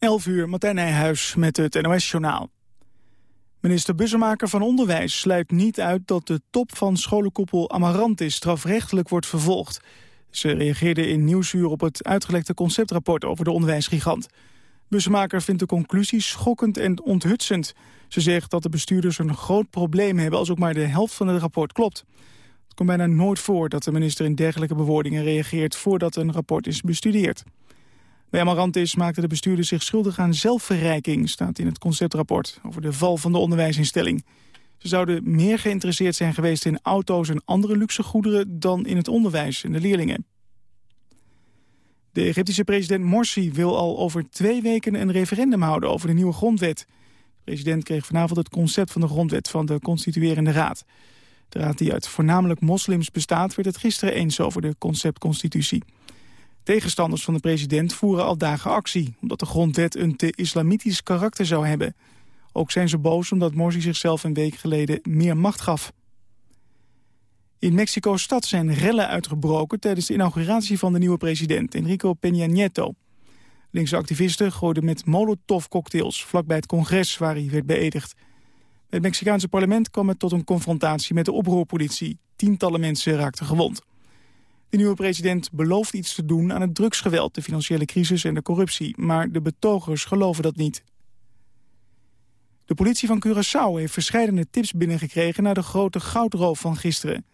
11 uur, Martijn Nijhuis met het NOS-journaal. Minister Bussemaker van Onderwijs sluit niet uit dat de top van scholenkoepel Amarantis strafrechtelijk wordt vervolgd. Ze reageerde in Nieuwsuur op het uitgelekte conceptrapport over de onderwijsgigant. Bussemaker vindt de conclusies schokkend en onthutsend. Ze zegt dat de bestuurders een groot probleem hebben als ook maar de helft van het rapport klopt. Het komt bijna nooit voor dat de minister in dergelijke bewoordingen reageert voordat een rapport is bestudeerd. Bij Amarantis maakten de bestuurders zich schuldig aan zelfverrijking, staat in het conceptrapport over de val van de onderwijsinstelling. Ze zouden meer geïnteresseerd zijn geweest in auto's en andere luxe goederen dan in het onderwijs en de leerlingen. De Egyptische president Morsi wil al over twee weken een referendum houden over de nieuwe grondwet. De president kreeg vanavond het concept van de grondwet van de constituerende raad. De raad die uit voornamelijk moslims bestaat werd het gisteren eens over de conceptconstitutie. Tegenstanders van de president voeren al dagen actie... omdat de grondwet een te islamitisch karakter zou hebben. Ook zijn ze boos omdat Morsi zichzelf een week geleden meer macht gaf. In Mexico-stad zijn rellen uitgebroken... tijdens de inauguratie van de nieuwe president, Enrico Peña Nieto. Linkse activisten gooiden met molotov-cocktails... vlakbij het congres waar hij werd beëdigd. Bij het Mexicaanse parlement kwam het tot een confrontatie met de oproerpolitie. Tientallen mensen raakten gewond. De nieuwe president belooft iets te doen aan het drugsgeweld, de financiële crisis en de corruptie. Maar de betogers geloven dat niet. De politie van Curaçao heeft verschillende tips binnengekregen... naar de grote goudroof van gisteren.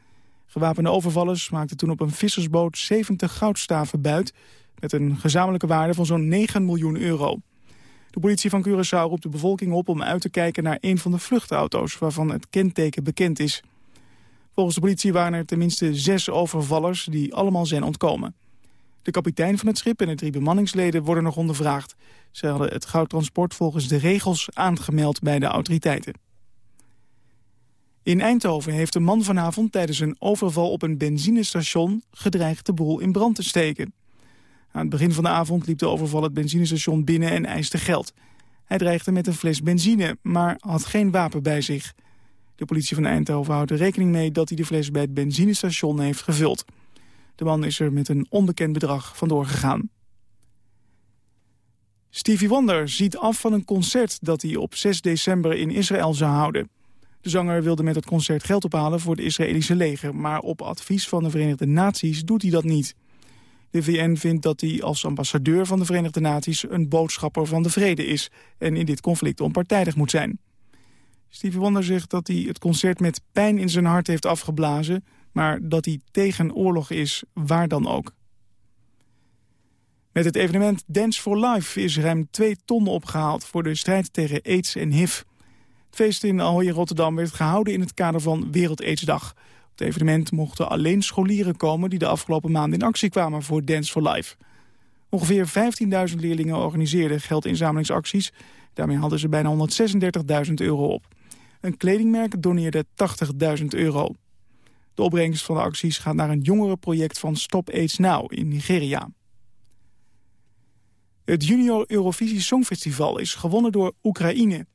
Gewapende overvallers maakten toen op een vissersboot 70 goudstaven buit... met een gezamenlijke waarde van zo'n 9 miljoen euro. De politie van Curaçao roept de bevolking op om uit te kijken naar een van de vluchtauto's... waarvan het kenteken bekend is. Volgens de politie waren er tenminste zes overvallers die allemaal zijn ontkomen. De kapitein van het schip en de drie bemanningsleden worden nog ondervraagd. Ze hadden het goudtransport volgens de regels aangemeld bij de autoriteiten. In Eindhoven heeft een man vanavond tijdens een overval op een benzinestation gedreigd de boel in brand te steken. Aan het begin van de avond liep de overval het benzinestation binnen en eiste geld. Hij dreigde met een fles benzine, maar had geen wapen bij zich. De politie van Eindhoven houdt er rekening mee dat hij de fles bij het benzinestation heeft gevuld. De man is er met een onbekend bedrag vandoor gegaan. Stevie Wonder ziet af van een concert dat hij op 6 december in Israël zou houden. De zanger wilde met het concert geld ophalen voor het Israëlische leger... maar op advies van de Verenigde Naties doet hij dat niet. De VN vindt dat hij als ambassadeur van de Verenigde Naties... een boodschapper van de vrede is en in dit conflict onpartijdig moet zijn. Stevie Wonder zegt dat hij het concert met pijn in zijn hart heeft afgeblazen... maar dat hij tegen oorlog is, waar dan ook. Met het evenement Dance for Life is ruim 2 ton opgehaald... voor de strijd tegen aids en HIV. Het feest in Ahoy Rotterdam werd gehouden in het kader van Wereld Aidsdag. Op het evenement mochten alleen scholieren komen... die de afgelopen maanden in actie kwamen voor Dance for Life. Ongeveer 15.000 leerlingen organiseerden geldinzamelingsacties. Daarmee hadden ze bijna 136.000 euro op. Een kledingmerk doneerde 80.000 euro. De opbrengst van de acties gaat naar een jongerenproject van Stop AIDS Now in Nigeria. Het Junior Eurovisie Songfestival is gewonnen door Oekraïne.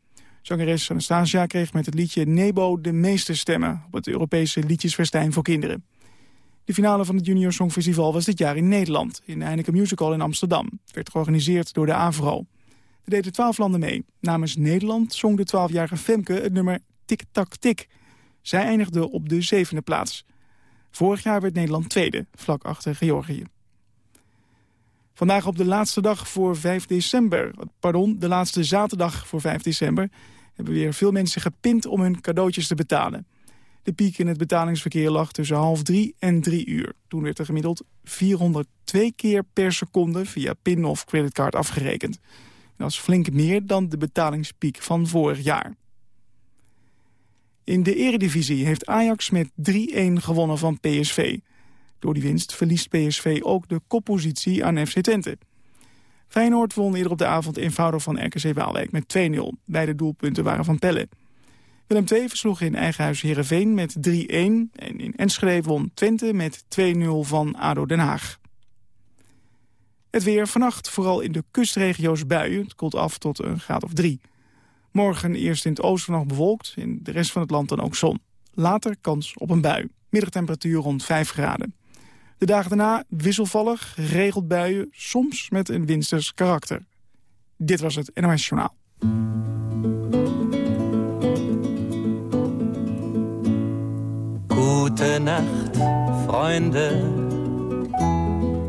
Zangeres Anastasia kreeg met het liedje Nebo de meeste stemmen... op het Europese liedjesfestijn voor kinderen. De finale van het Junior Songfestival was dit jaar in Nederland... in de Heineken Musical in Amsterdam. Het werd georganiseerd door de AVRO. Er deden twaalf landen mee. Namens Nederland zong de twaalfjarige Femke het nummer Tik Tak Tik. Zij eindigde op de zevende plaats. Vorig jaar werd Nederland tweede, vlak achter Georgië. Vandaag op de laatste dag voor 5 december, pardon, de laatste zaterdag voor 5 december... hebben weer veel mensen gepind om hun cadeautjes te betalen. De piek in het betalingsverkeer lag tussen half drie en drie uur. Toen werd er gemiddeld 402 keer per seconde via PIN of creditcard afgerekend. Dat is flink meer dan de betalingspiek van vorig jaar. In de eredivisie heeft Ajax met 3-1 gewonnen van PSV. Door die winst verliest PSV ook de koppositie aan FC Twente. Feyenoord won eerder op de avond eenvoudig van RKC Waalwijk met 2-0. Beide doelpunten waren van Pelle. Willem II versloeg in eigen huis Heerenveen met 3-1. En in Enschede won Twente met 2-0 van ADO Den Haag. Het weer vannacht vooral in de kustregio's buien. Het koelt af tot een graad of drie. Morgen eerst in het oosten nog bewolkt, in de rest van het land dan ook zon. Later kans op een bui. Middagtemperatuur rond 5 graden. De dagen daarna wisselvallig, geregeld buien, soms met een winsters karakter. Dit was het NOS Journaal. Gute Nacht, Freunde.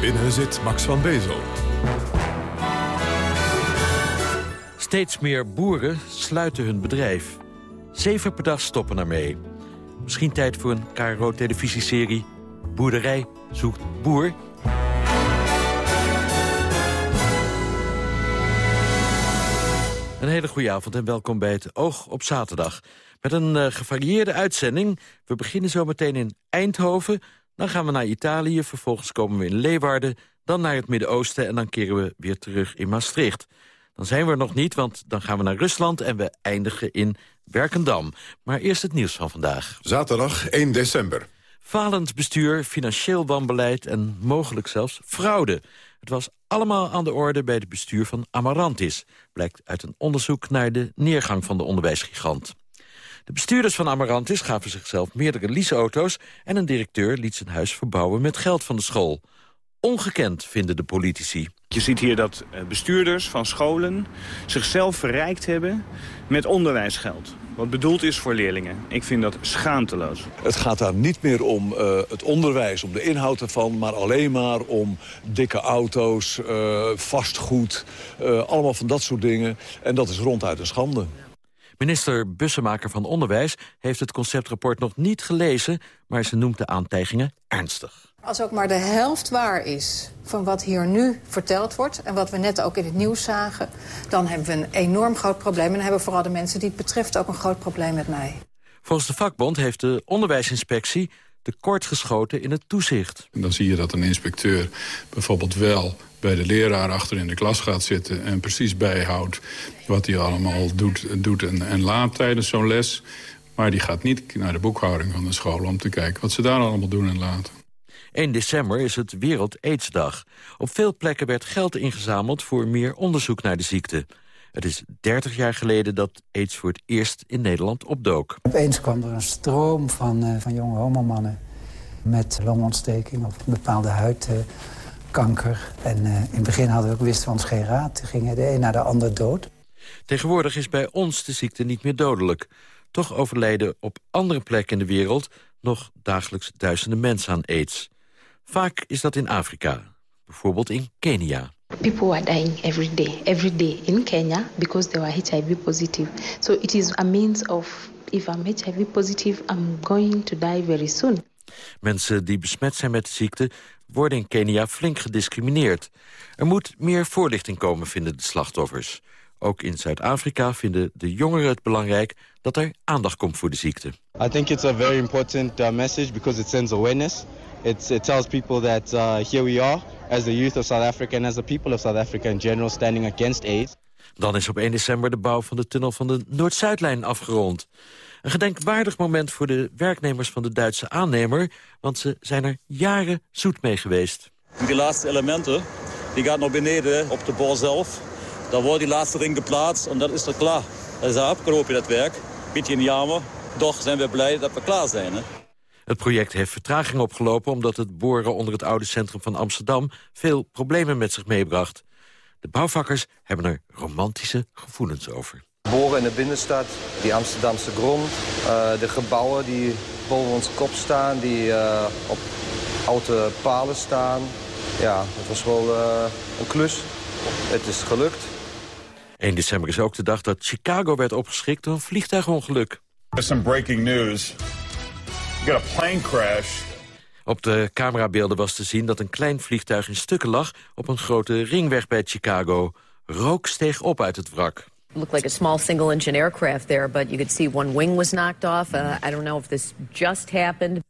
Binnen zit Max van Bezel. Steeds meer boeren sluiten hun bedrijf. Zeven per dag stoppen ermee. Misschien tijd voor een KRO-televisieserie. Boerderij zoekt boer. Een hele goede avond en welkom bij het Oog op Zaterdag. Met een uh, gevarieerde uitzending. We beginnen zo meteen in Eindhoven. Dan gaan we naar Italië, vervolgens komen we in Leeuwarden... dan naar het Midden-Oosten en dan keren we weer terug in Maastricht. Dan zijn we er nog niet, want dan gaan we naar Rusland... en we eindigen in Werkendam. Maar eerst het nieuws van vandaag. Zaterdag 1 december. Falend bestuur, financieel wanbeleid en mogelijk zelfs fraude. Het was allemaal aan de orde bij het bestuur van Amarantis... blijkt uit een onderzoek naar de neergang van de onderwijsgigant. De bestuurders van Amarantis gaven zichzelf meerdere leaseauto's... en een directeur liet zijn huis verbouwen met geld van de school. Ongekend, vinden de politici. Je ziet hier dat eh, bestuurders van scholen zichzelf verrijkt hebben met onderwijsgeld. Wat bedoeld is voor leerlingen. Ik vind dat schaamteloos. Het gaat daar niet meer om uh, het onderwijs, om de inhoud ervan... maar alleen maar om dikke auto's, uh, vastgoed, uh, allemaal van dat soort dingen. En dat is ronduit een schande. Minister Bussemaker van Onderwijs heeft het conceptrapport nog niet gelezen... maar ze noemt de aantijgingen ernstig. Als ook maar de helft waar is van wat hier nu verteld wordt... en wat we net ook in het nieuws zagen... dan hebben we een enorm groot probleem. En dan hebben vooral de mensen die het betreft ook een groot probleem met mij. Volgens de vakbond heeft de onderwijsinspectie tekortgeschoten in het toezicht. En dan zie je dat een inspecteur bijvoorbeeld wel bij de leraar achter in de klas gaat zitten... en precies bijhoudt wat hij allemaal doet, doet en, en laat tijdens zo'n les. Maar die gaat niet naar de boekhouding van de school om te kijken wat ze daar allemaal doen en laten. 1 december is het Wereld Aidsdag. Op veel plekken werd geld ingezameld voor meer onderzoek naar de ziekte. Het is 30 jaar geleden dat aids voor het eerst in Nederland opdook. Opeens kwam er een stroom van, uh, van jonge homomannen met longontsteking of een bepaalde huidkanker. Uh, en uh, in het begin hadden we ook wisten we ons geen raad. Gingen de een naar de ander dood. Tegenwoordig is bij ons de ziekte niet meer dodelijk. Toch overlijden op andere plekken in de wereld nog dagelijks duizenden mensen aan aids. Vaak is dat in Afrika, bijvoorbeeld in Kenia. People are dying every day, every day in Kenya because they were HIV positive. So it is a means of if I'm HIV positive, I'm going to die very soon. Mensen die besmet zijn met de ziekte worden in Kenia flink gediscrimineerd. Er moet meer voorlichting komen, vinden de slachtoffers. Ook in Zuid-Afrika vinden de jongeren het belangrijk dat er aandacht komt voor de ziekte. I think it's a very important uh, message because it sends awareness. It's, it tells people that uh, here we are as the youth of South Africa and as the people of South Africa in general standing against AIDS. Dan is op 1 december de bouw van de tunnel van de Noord-Zuidlijn afgerond. Een gedenkwaardig moment voor de werknemers van de Duitse aannemer... want ze zijn er jaren zoet mee geweest. Die laatste elementen die gaan naar beneden op de boor zelf. Daar wordt die laatste ring geplaatst en dat is er klaar. Dat is afgelopen, dat werk. Beetje jammer, toch zijn we blij dat we klaar zijn. Hè? Het project heeft vertraging opgelopen omdat het boren onder het oude centrum van Amsterdam veel problemen met zich meebracht. De bouwvakkers hebben er romantische gevoelens over. Boren in de binnenstad, die Amsterdamse grond, uh, de gebouwen die boven ons kop staan, die uh, op oude palen staan. Ja, het was wel uh, een klus. Het is gelukt. 1 december is ook de dag dat Chicago werd opgeschrikt door een vliegtuigongeluk. There's some breaking news. You got a plane crash. Op de camerabeelden was te zien dat een klein vliegtuig in stukken lag... op een grote ringweg bij Chicago. Rook steeg op uit het wrak. Looked like a small single-engine aircraft there, but you could see one wing was knocked off. Uh, I don't know if this just happened.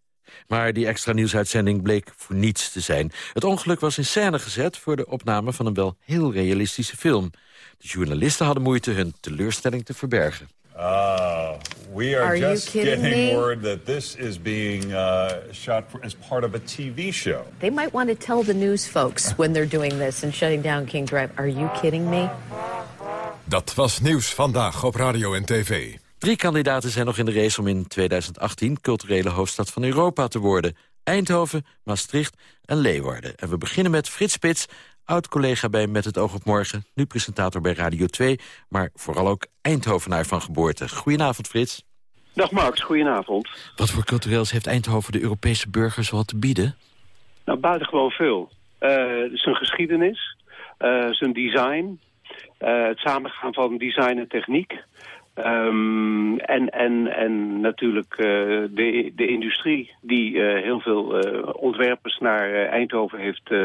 Maar die extra nieuwsuitzending bleek voor niets te zijn. Het ongeluk was in scène gezet voor de opname van een wel heel realistische film. De journalisten hadden moeite hun teleurstelling te verbergen. Uh, we are, just getting me? word that this is being uh, shot for, as part of a TV show. They might want to tell the news folks when they're doing this and shutting down King Drive. Are you kidding me? Dat was Nieuws Vandaag op Radio en TV. Drie kandidaten zijn nog in de race om in 2018 culturele hoofdstad van Europa te worden. Eindhoven, Maastricht en Leeuwarden. En we beginnen met Frits Spits, oud-collega bij Met het oog op morgen. Nu presentator bij Radio 2, maar vooral ook Eindhovenaar van geboorte. Goedenavond Frits. Dag Max, goedenavond. Wat voor cultureels heeft Eindhoven de Europese burgers wat te bieden? Nou, buitengewoon veel. Eh, zijn geschiedenis, eh, zijn design, eh, het samengaan van design en techniek. Ehm, en, en, en natuurlijk eh, de, de industrie die eh, heel veel eh, ontwerpers naar eh, Eindhoven heeft, eh,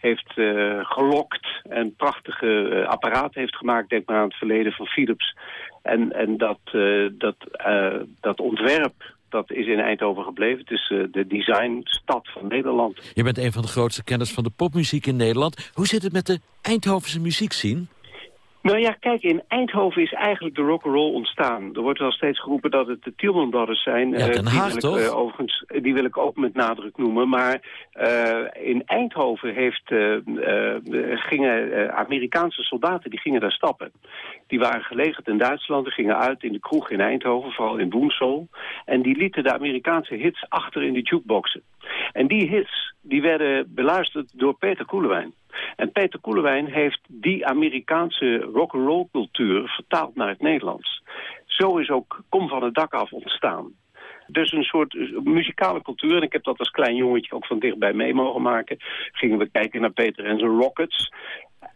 heeft eh, gelokt. En prachtige eh, apparaten heeft gemaakt. Denk maar aan het verleden van Philips. En, en dat, eh, dat, dat ontwerp dat is in Eindhoven gebleven. Het is de designstad van Nederland. Je bent een van de grootste kenners van de popmuziek in Nederland. Hoe zit het met de Eindhovense muziekscene? Nou ja, kijk, in Eindhoven is eigenlijk de rock'n'roll ontstaan. Er wordt wel steeds geroepen dat het de Tielman Brothers zijn. Ja, Eh, Den die Haag wil ik, toch? eh, overigens, die wil ik ook met nadruk noemen. Maar eh, in Eindhoven heeft, eh, eh, gingen eh, Amerikaanse soldaten die gingen daar stappen. Die waren gelegerd in Duitsland, die gingen uit in de kroeg in Eindhoven, vooral in Woensel. En die lieten de Amerikaanse hits achter in de jukeboxen. En die hits die werden beluisterd door Peter Koelewijn. En Peter Koelewijn heeft die Amerikaanse rock'n'roll cultuur vertaald naar het Nederlands. Zo is ook Kom van het dak af ontstaan. Dus een soort eh, muzikale cultuur. En ik heb dat als klein jongetje ook van dichtbij mee mogen maken. Gingen we kijken naar Peter en zijn Rockets.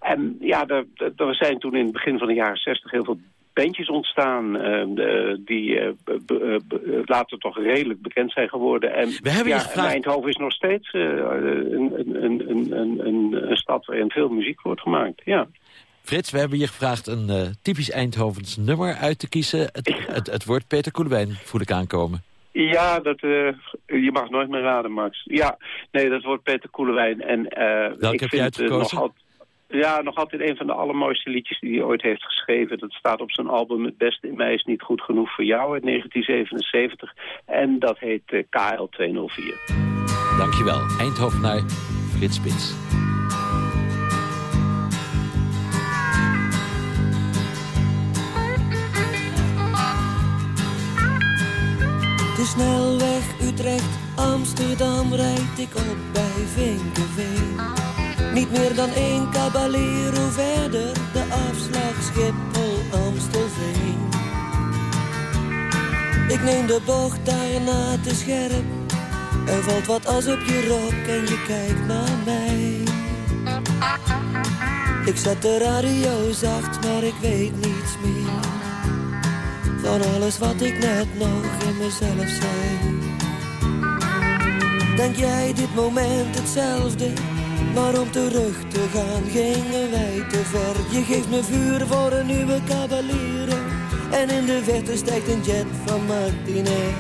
En ja, er, er- zijn toen in het begin van de jaren zestig heel veel bandjes ontstaan... eh, de- die eh, eh, b- later toch redelijk bekend zijn geworden. En, We hebben je ja, gevraagd- en Eindhoven is nog steeds eh, een, een, een, een, stad waarin veel muziek wordt gemaakt. Ja. Frits, we hebben je gevraagd een eh, typisch Eindhovens nummer uit te kiezen. Het, het, het woord Peter Koelewijn voel ik aankomen. Ja, dat, eh, je mag nooit meer raden, Max. Ja, nee, dat wordt Peter Koelewijn. En, eh, Welke ik heb je vind, eh, uitgekozen? Ja, nog altijd een van de allermooiste liedjes die hij ooit heeft geschreven. Dat staat op zijn album Het Beste in mij is niet goed genoeg voor jou uit 1977. En dat heet eh, KL 204. Dankjewel. Eindhovenaar Frits Spits. De snelweg Utrecht-Amsterdam rijd ik op bij Vinkenveen. Niet meer dan één caballero verder, de afslag Schiphol-Amstelveen. Ik neem de bocht daarna te scherp. Er valt wat as op je rok en je kijkt naar mij. Ik zet de radio zacht, maar ik weet niets meer van alles wat ik net nog in mezelf zei. Denk jij dit moment hetzelfde? Maar om terug te gaan gingen wij te ver. Je geeft me vuur voor een nieuwe cavalier. En in de verte stijgt een jet van Martinez.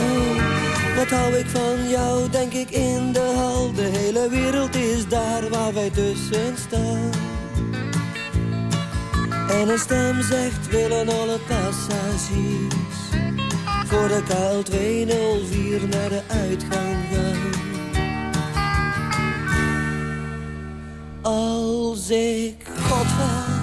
Oh, wat hou ik van jou, denk ik in de hal. De hele wereld is daar waar wij tussen staan. En een stem zegt willen alle passagiers Voor de KL 204 naar de uitgang gaan Als ik God was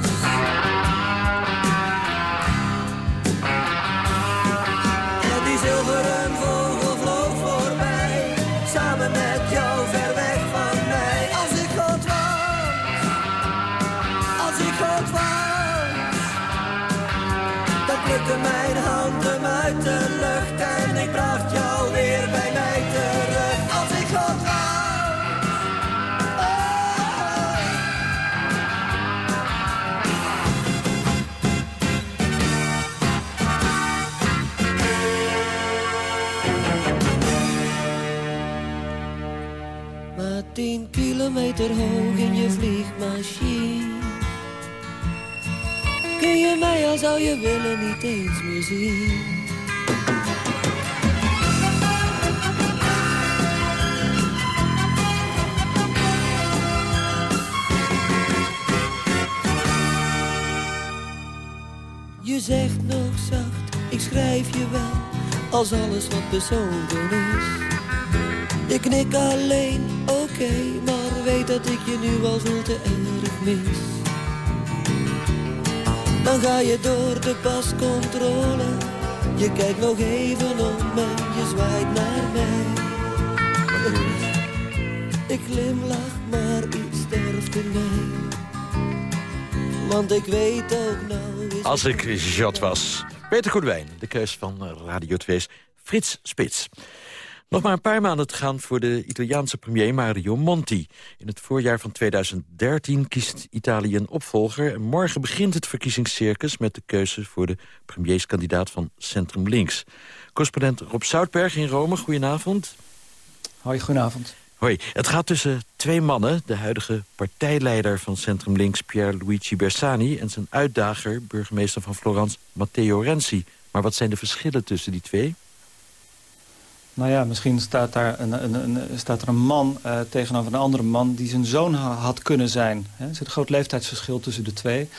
kilometer hoog in je vliegmachine Kun je mij al zou je willen niet eens meer zien Je zegt nog zacht, ik schrijf je wel, als alles wat persoonlijk is. Ik knik alleen, oké, maar weet dat ik je nu al veel te erg mis. Dan ga je door de pascontrole, je kijkt nog even om en je zwaait naar mij. Ik glimlach, maar iets sterft in mij. Want ik weet ook nou... Als ik Jot was. Peter Goedwijn, de keus van eh, Radio 2's Frits Spits. Nog maar een paar maanden te gaan voor de Italiaanse premier Mario Monti. In het voorjaar van 2013 kiest Italië een opvolger... en morgen begint het verkiezingscircus met de keuze... voor de premierskandidaat van Centrum Links. Correspondent Rob Zoutberg in Rome, goedenavond. Hoi, goedenavond. Hoi, het gaat tussen twee mannen. De huidige partijleider van Centrum Links, Pierluigi Bersani... en zijn uitdager, burgemeester van Florence, Matteo Renzi. Maar wat zijn de verschillen tussen die twee? Nou ja, misschien staat, daar een, een, een staat er een man uh, tegenover een andere man... die zijn zoon ha had kunnen zijn. Er zit een groot leeftijdsverschil tussen de twee.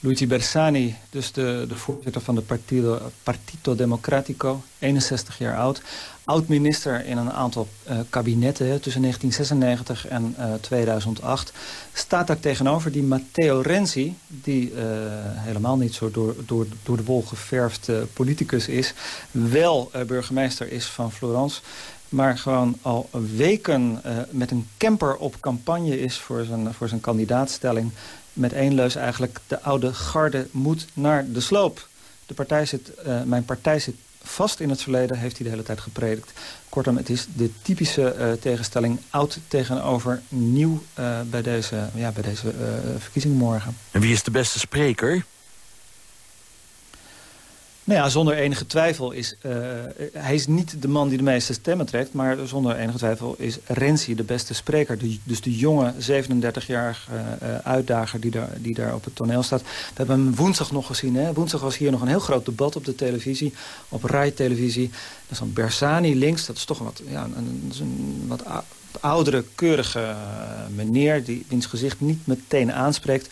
Luigi Bersani, dus de, de voorzitter van de Partito, Partito Democratico, 61 jaar oud. Oud-minister in een aantal uh, kabinetten tussen 1996 en uh, 2008. Staat daar tegenover die Matteo Renzi, die uh, helemaal niet zo door, door, door de wol geverfd politicus is. Wel burgemeester is van Florence maar gewoon al weken met een camper op campagne is voor zijn, voor zijn kandidaatstelling met één leus eigenlijk... de oude garde moet naar de sloop. De partij zit, mijn partij zit vast in het verleden, heeft hij de hele tijd gepredikt. Kortom, het is de typische uh, tegenstelling oud tegenover nieuw uh, bij deze, ja, bij deze verkiezing morgen. En wie is de beste spreker? Nou ja, zonder enige twijfel is... Uh, hij is niet de man die de meeste stemmen trekt... maar zonder enige twijfel is Renzi de beste spreker. Dus de jonge 37-jarige uh, uitdager die daar, die daar op het toneel staat. We hebben hem woensdag nog gezien. Hè? Woensdag was hier nog een heel groot debat op de televisie. Op Rai-televisie. Dat is dan Bersani links. Dat is toch wat, ja, een, een wat oudere, keurige meneer... Die, wiens gezicht niet meteen aanspreekt...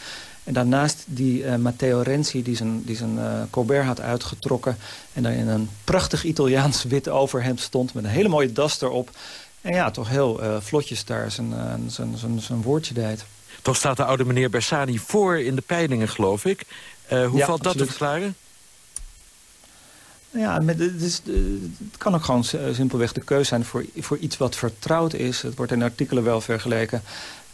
En daarnaast die uh, Matteo Renzi die zijn, die zijn uh, Colbert had uitgetrokken... en daar in een prachtig Italiaans wit overhemd stond... met een hele mooie das erop. En ja, toch heel uh, vlotjes daar zijn, zijn, zijn, zijn woordje deed. Toch staat de oude meneer Bersani voor in de peilingen, geloof ik. hoe ja, valt dat te verklaren? Ja, het, is, het kan ook gewoon simpelweg de keuze zijn voor, voor iets wat vertrouwd is. Het wordt in artikelen wel vergeleken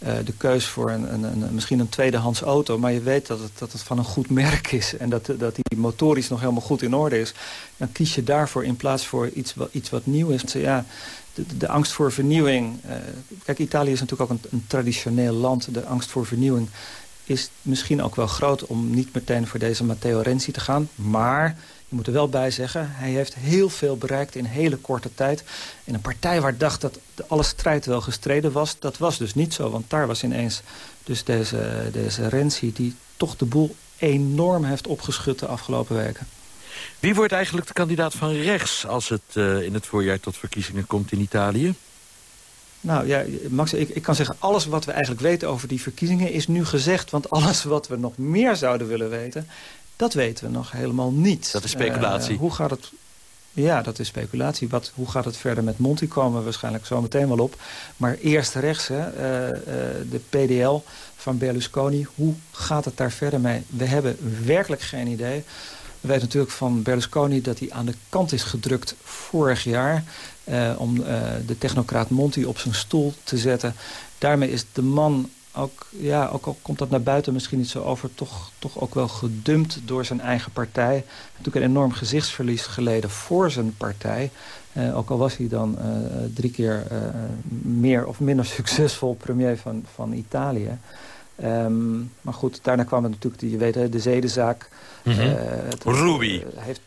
uh, de keus voor een, een, een, misschien een tweedehands auto. Maar je weet dat het, dat het van een goed merk is. En dat, dat die motorisch nog helemaal goed in orde is. Dan kies je daarvoor in plaats voor iets, wat, iets wat nieuw is. Ja, de, de angst voor vernieuwing. Uh, kijk, Italië is natuurlijk ook een, een traditioneel land. De angst voor vernieuwing is misschien ook wel groot om niet meteen voor deze Matteo Renzi te gaan. Maar je moet er wel bij zeggen, hij heeft heel veel bereikt in hele korte tijd. In een partij waar dacht dat alle strijd wel gestreden was, dat was dus niet zo. Want daar was ineens dus deze, deze Renzi die toch de boel enorm heeft opgeschud de afgelopen weken. Wie wordt eigenlijk de kandidaat van rechts als het uh, in het voorjaar tot verkiezingen komt in Italië? Nou ja, Max, ik, ik kan zeggen, alles wat we eigenlijk weten over die verkiezingen is nu gezegd. Want alles wat we nog meer zouden willen weten, dat weten we nog helemaal niet. Dat is speculatie. Uh, hoe gaat het... Ja, dat is speculatie. Wat, hoe gaat het verder met Monti? Komen we waarschijnlijk zo meteen wel op. Maar eerst rechts, hè, uh, uh, de PDL van Berlusconi. Hoe gaat het daar verder mee? We hebben werkelijk geen idee. We weten natuurlijk van Berlusconi dat hij aan de kant is gedrukt vorig jaar... om de technocraat Monti op zijn stoel te zetten. Daarmee is de man ook, ja, ook al komt dat naar buiten misschien niet zo over... toch, toch ook wel gedumpt door zijn eigen partij. Natuurlijk een enorm gezichtsverlies geleden voor zijn partij. Uh, ook al was hij dan uh, drie keer uh, meer of minder succesvol premier van, van Italië. Um, maar goed, daarna kwam het natuurlijk, je weet, de zedenzaak. Mm -hmm. Ruby. heeft,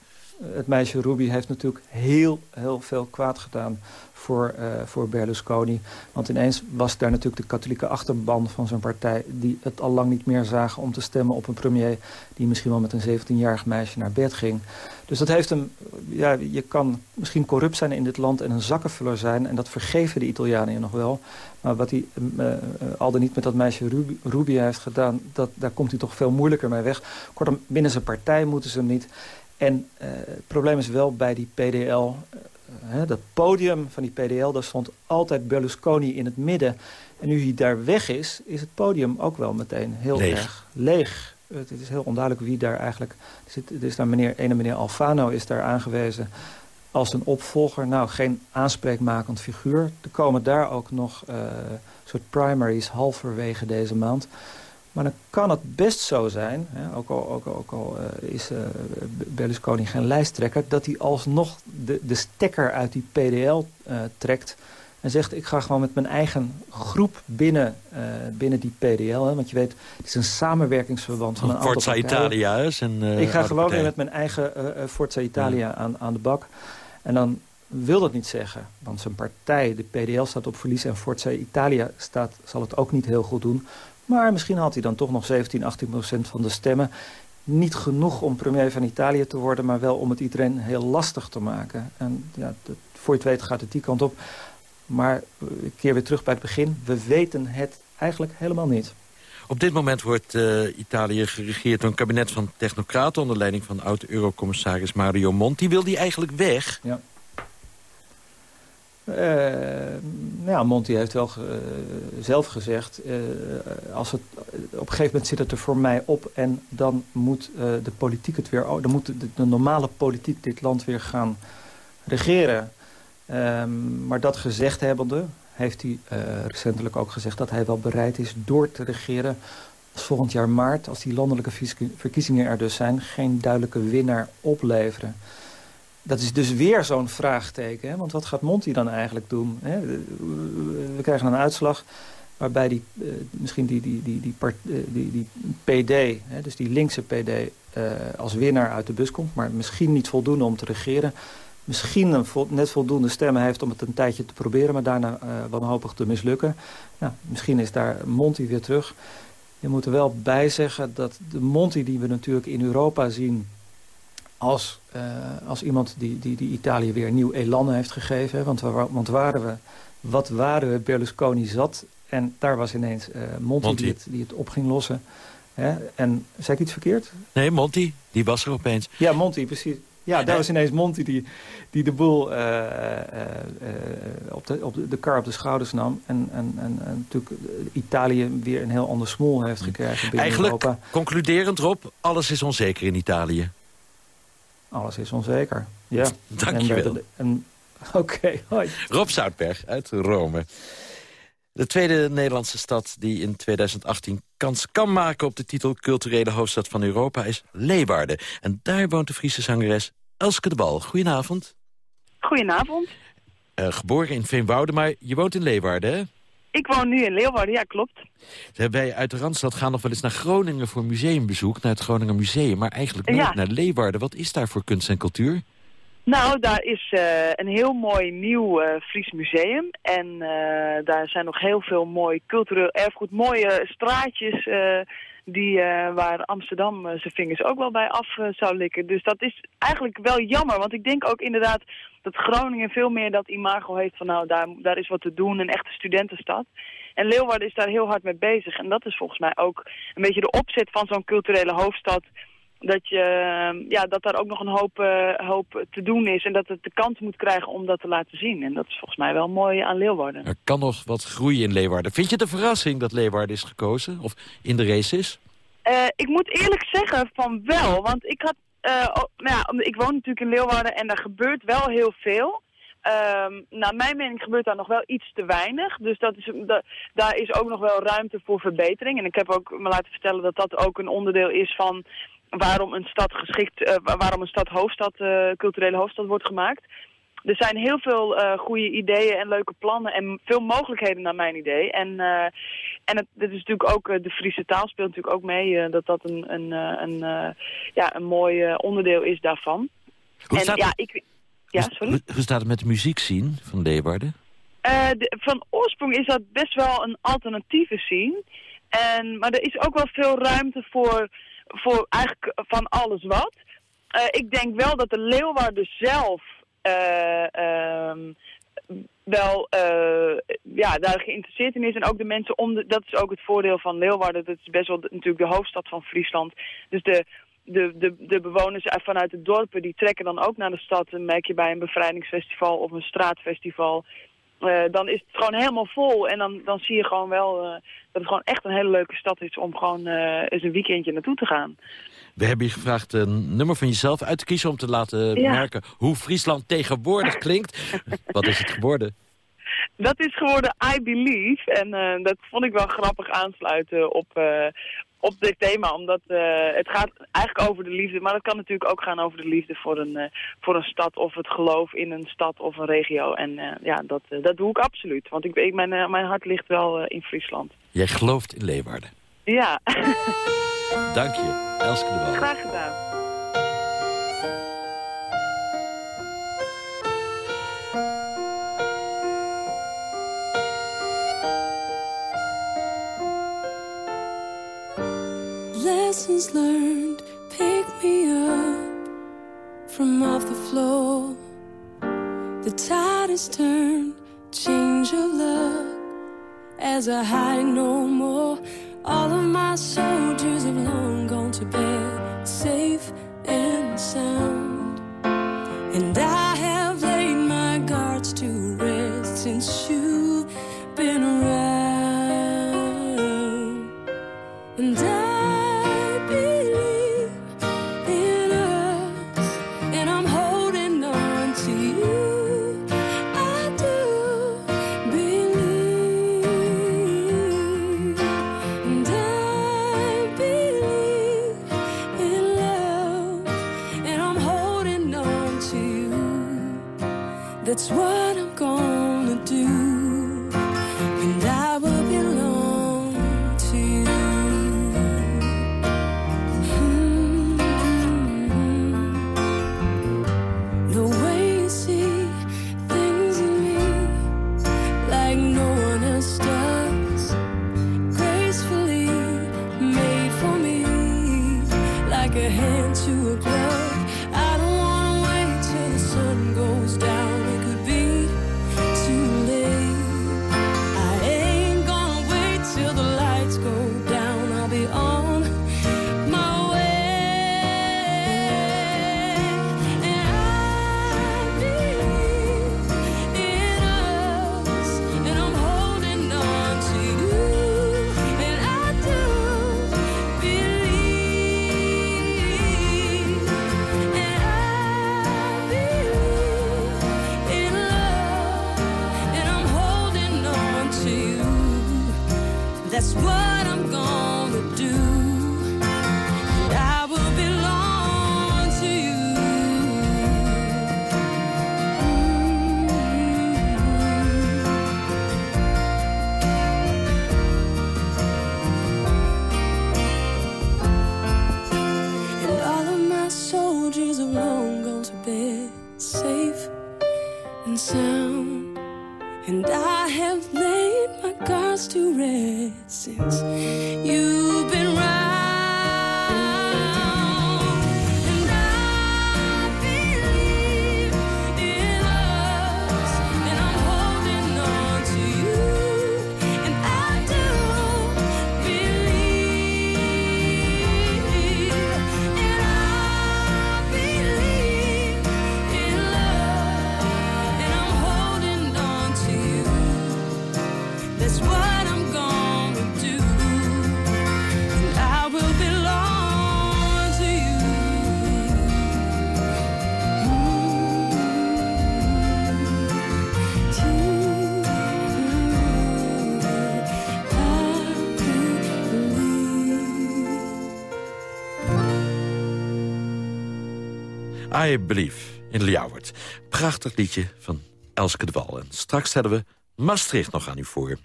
het meisje Ruby heeft natuurlijk heel, heel veel kwaad gedaan voor, uh, voor Berlusconi. Want ineens was daar natuurlijk de katholieke achterban van zijn partij... die het al lang niet meer zagen om te stemmen op een premier... die misschien wel met een 17-jarig meisje naar bed ging. Dus dat heeft hem... Ja, je kan misschien corrupt zijn in dit land en een zakkenvuller zijn... en dat vergeven de Italianen je nog wel. Maar wat hij uh, al dan niet met dat meisje Ruby heeft gedaan... Dat, daar komt hij toch veel moeilijker mee weg. Kortom, binnen zijn partij moeten ze hem niet... En uh, het probleem is wel bij die PDL dat podium van die PDL, daar stond altijd Berlusconi in het midden. En nu hij daar weg is, is het podium ook wel meteen heel erg leeg. Het is heel onduidelijk wie daar eigenlijk... Zit, er is daar meneer, ene meneer Alfano is daar aangewezen als een opvolger. Nou, geen aanspreekmakend figuur. Er komen daar ook nog uh, soort primaries halverwege deze maand. Maar dan kan het best zo zijn, hè, ook al, ook, ook al uh, is uh, Berlusconi geen lijsttrekker... dat hij alsnog de, de stekker uit die PDL uh, eh, trekt... en zegt, ik ga gewoon met mijn eigen groep binnen, binnen die PDL. Hè, want je weet, het is een samenwerkingsverband van een aantal Forza Italia is Ik ga gewoon weer met mijn eigen Forza Italia ja. aan, aan de bak. En dan wil dat niet zeggen. Want zijn partij, de PDL, staat op verlies... en Forza Italia staat, zal het ook niet heel goed doen... Maar misschien had hij dan toch nog 17, 18 procent van de stemmen. Niet genoeg om premier van Italië te worden... maar wel om het iedereen heel lastig te maken. En ja, dat, voor je het weet gaat het die kant op. Maar ik keer weer terug bij het begin. We weten het eigenlijk helemaal niet. Op dit moment wordt uh, Italië geregeerd door een kabinet van technocraten... onder leiding van oud-eurocommissaris Mario Monti. Wil die eigenlijk weg? Ja. Uh, ja, Monti heeft wel uh, zelf gezegd... Uh, als het, op een gegeven moment zit het er voor mij op... en dan moet de politiek het weer... dan moet de, de, normale politiek dit land weer gaan regeren. Um, maar dat gezegd hebbende heeft hij recentelijk ook gezegd... dat hij wel bereid is door te regeren... als volgend jaar maart, als die landelijke verkiezingen er dus zijn... geen duidelijke winnaar opleveren dat is dus weer zo'n vraagteken. Hè? Want wat gaat Monti dan eigenlijk doen? Hè? We krijgen een uitslag waarbij die, uh, misschien die, die, die, die, uh, die, die PD, hè, dus die linkse PD, uh, als winnaar uit de bus komt. Maar misschien niet voldoende om te regeren. Misschien een net voldoende stemmen heeft om het een tijdje te proberen... maar daarna wanhopig te mislukken. Nou, misschien is daar Monti weer terug. Je moet er wel bij zeggen dat de Monti die we natuurlijk in Europa zien als, uh, als iemand die, die, die Italië weer nieuw elan heeft gegeven. Want, want waren we, wat waren we, Berlusconi zat. En daar was ineens uh, Monti. Die, het, die het op ging lossen. Hè? En zei ik iets verkeerd? Nee, Monti, die was er opeens. Ja, Monti, precies. Ja, daar was ineens Monti die, die de boel uh, uh, op, de, op de, kar op de schouders nam. En, en, en, en natuurlijk Italië weer een heel ander smoel heeft gekregen binnen Eigenlijk, Europa. concluderend Rob, alles is onzeker in Italië. Alles is onzeker. Ja. Dank je wel. Oké, okay, hoi. Rob Zoutberg uit Rome. De tweede Nederlandse stad die in 2018 kans kan maken... op de titel culturele hoofdstad van Europa is Leeuwarden. En daar woont de Friese zangeres Elske de Bal. Goedenavond. Goedenavond. Uh, geboren in Veenwouden, maar je woont in Leeuwarden, hè? Ik woon nu in Leeuwarden, ja, klopt. Wij uit de Randstad gaan nog wel eens naar Groningen voor museumbezoek... naar het Groninger Museum, maar eigenlijk nooit naar Leeuwarden. Wat is daar voor kunst en cultuur? Nou, daar is uh, een heel mooi nieuw uh, Fries museum. En uh, daar zijn nog heel veel mooi cultureel erfgoed, mooie straatjes die, waar Amsterdam zijn vingers ook wel bij af zou likken. Dus dat is eigenlijk wel jammer, want ik denk ook inderdaad dat Groningen veel meer dat imago heeft van nou, daar, daar is wat te doen, een echte studentenstad. En Leeuwarden is daar heel hard mee bezig. En dat is volgens mij ook een beetje de opzet van zo'n culturele hoofdstad dat, je, ja, dat daar ook nog een hoop, uh, hoop te doen is. En dat het de kans moet krijgen om dat te laten zien. En dat is volgens mij wel mooi aan Leeuwarden. Er kan nog wat groeien in Leeuwarden. Vind je het een verrassing dat Leeuwarden is gekozen? Of in de race is? Uh, ik moet eerlijk zeggen van wel. Want ik had... Uh, oh, nou ja, ik woon natuurlijk in Leeuwarden en er gebeurt wel heel veel. Um, naar mijn mening gebeurt daar nog wel iets te weinig. Dus dat is, da, daar is ook nog wel ruimte voor verbetering. En ik heb ook me laten vertellen dat dat ook een onderdeel is van waarom een stad geschikt, uh, waarom een stad hoofdstad, uh, culturele hoofdstad wordt gemaakt. Er zijn heel veel uh, goede ideeën en leuke plannen en veel mogelijkheden naar mijn idee. En, uh, en het, het is natuurlijk ook, de Friese taal speelt natuurlijk ook mee, uh, dat dat een, een, een, ja, een mooi onderdeel is daarvan. Hoe en staat ja, het- ik... Ja, sorry? Hoe, hoe staat het met de muziek zien van Leeuwarden? Eh, de- van oorsprong is dat best wel een alternatieve scene. En, maar er is ook wel veel ruimte voor, voor eigenlijk van alles wat. Eh, ik denk wel dat de Leeuwarden zelf eh, ehm, wel eh, ja, daar geïnteresseerd in is. En ook de mensen om de, dat is ook het voordeel van Leeuwarden. Dat is best wel natuurlijk de hoofdstad van Friesland. Dus de, de, de, de bewoners uit- vanuit de dorpen die trekken dan ook naar de stad. Dat merk je bij een bevrijdingsfestival of een straatfestival. Eh, dan is het gewoon helemaal vol. En dan, dan zie je gewoon wel eh, dat het gewoon echt een hele leuke stad is om gewoon eh, eens een weekendje naartoe te gaan. We hebben je gevraagd een nummer van jezelf uit te kiezen... om te laten Ja. merken hoe Friesland tegenwoordig klinkt. Wat is het geworden? Dat is geworden I Believe. En dat vond ik wel grappig aansluiten op, op dit thema. Omdat eh, het gaat eigenlijk over de liefde. Maar het kan natuurlijk ook gaan over de liefde voor een, eh, voor een stad. Of het geloof in een stad of een regio. En eh, ja, dat, dat doe ik absoluut. Want ik, ik, mijn, mijn hart ligt wel in Friesland. Jij gelooft in Leeuwarden. Ja, Dank je, Elske de Wal. graag gedaan. Lessons learned, pick me up from off the floor. The tide has turned, change of luck as I hide no more. All of my soldiers have long gone to bed, safe and sound. And I I Believe in Ljouwert. Prachtig liedje van Elske de Wal. En straks stellen we Maastricht nog aan u voor.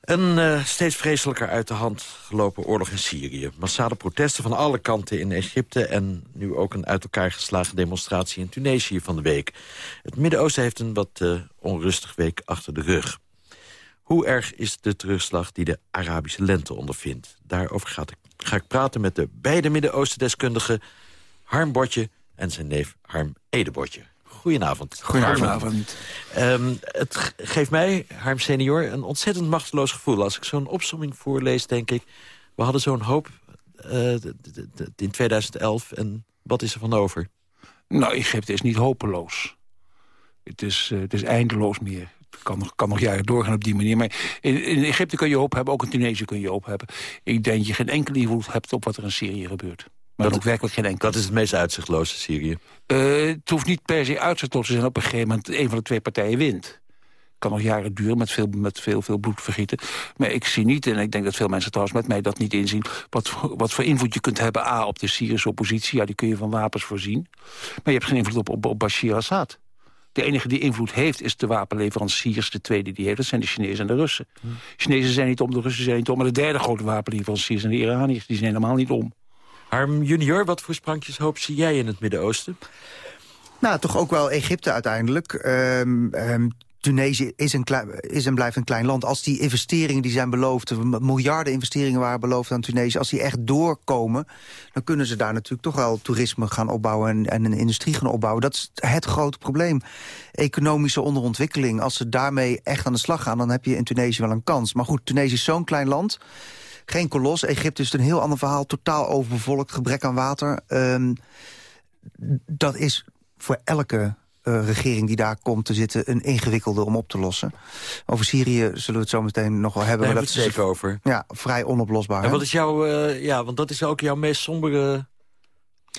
Een eh, steeds vreselijker uit de hand gelopen oorlog in Syrië. Massale protesten van alle kanten in Egypte... en nu ook een uit elkaar geslagen demonstratie in Tunesië van de week. Het Midden-Oosten heeft een wat uh, onrustig week achter de rug. Hoe erg is de terugslag die de Arabische lente ondervindt? Daarover gaat ik, ga ik praten met de beide Midden-Oosten-deskundigen... Harm Botje en zijn neef Harm Edebotje. Goedenavond. Goedenavond. Um, het geeft mij, Harm senior, een ontzettend machteloos gevoel. Als ik zo'n opsomming voorlees, denk ik... we hadden zo'n hoop uh, in 2011 en wat is er van over? Nou, Egypte is niet hopeloos. Het is, uh, het is eindeloos meer. Het kan nog, kan nog jaren doorgaan op die manier. Maar in, in Egypte kun je hoop hebben, ook in Tunesië kun je hoop hebben. Ik denk dat je geen enkele invloed hebt op wat er in Syrië gebeurt. Maar dat, ook werkelijk geen. Dat is het meest uitzichtloze Syrië? Uh, het hoeft niet per se uitzichtloos te zijn op een gegeven moment een van de twee partijen wint. Het kan nog jaren duren met veel, met veel, veel bloedvergieten. Maar ik zie niet, en ik denk dat veel mensen trouwens met mij dat niet inzien... wat, wat voor invloed je kunt hebben, A, op de Syrische oppositie. Ja, die kun je van wapens voorzien. Maar je hebt geen invloed op, op, op Bashir Assad. De enige die invloed heeft is de wapenleveranciers. De tweede die heeft, dat zijn de Chinezen en de Russen. De Chinezen zijn niet om, de Russen zijn niet om. Maar de derde grote wapenleveranciers zijn de Iraniërs. Die zijn helemaal niet om. Harm junior, wat voor sprankjeshoop zie jij in het Midden-Oosten? Nou, toch ook wel Egypte uiteindelijk. Um, um, Tunesië is, een is en blijft een klein land. Als die investeringen die zijn beloofd, miljarden investeringen waren beloofd aan Tunesië... als die echt doorkomen, dan kunnen ze daar natuurlijk toch wel toerisme gaan opbouwen... en, en een industrie gaan opbouwen. Dat is het grote probleem. Economische onderontwikkeling. Als ze daarmee echt aan de slag gaan, dan heb je in Tunesië wel een kans. Maar goed, Tunesië is zo'n klein land... Geen kolos. Egypte is een heel ander verhaal. Totaal overbevolkt, gebrek aan water. Um, dat is voor elke uh, regering die daar komt te zitten... een ingewikkelde om op te lossen. Over Syrië zullen we het zo meteen nog wel hebben. Daar maar dat is even over. Ja, vrij onoplosbaar. En wat is jouw... Uh, ja, want dat is ook jouw meest sombere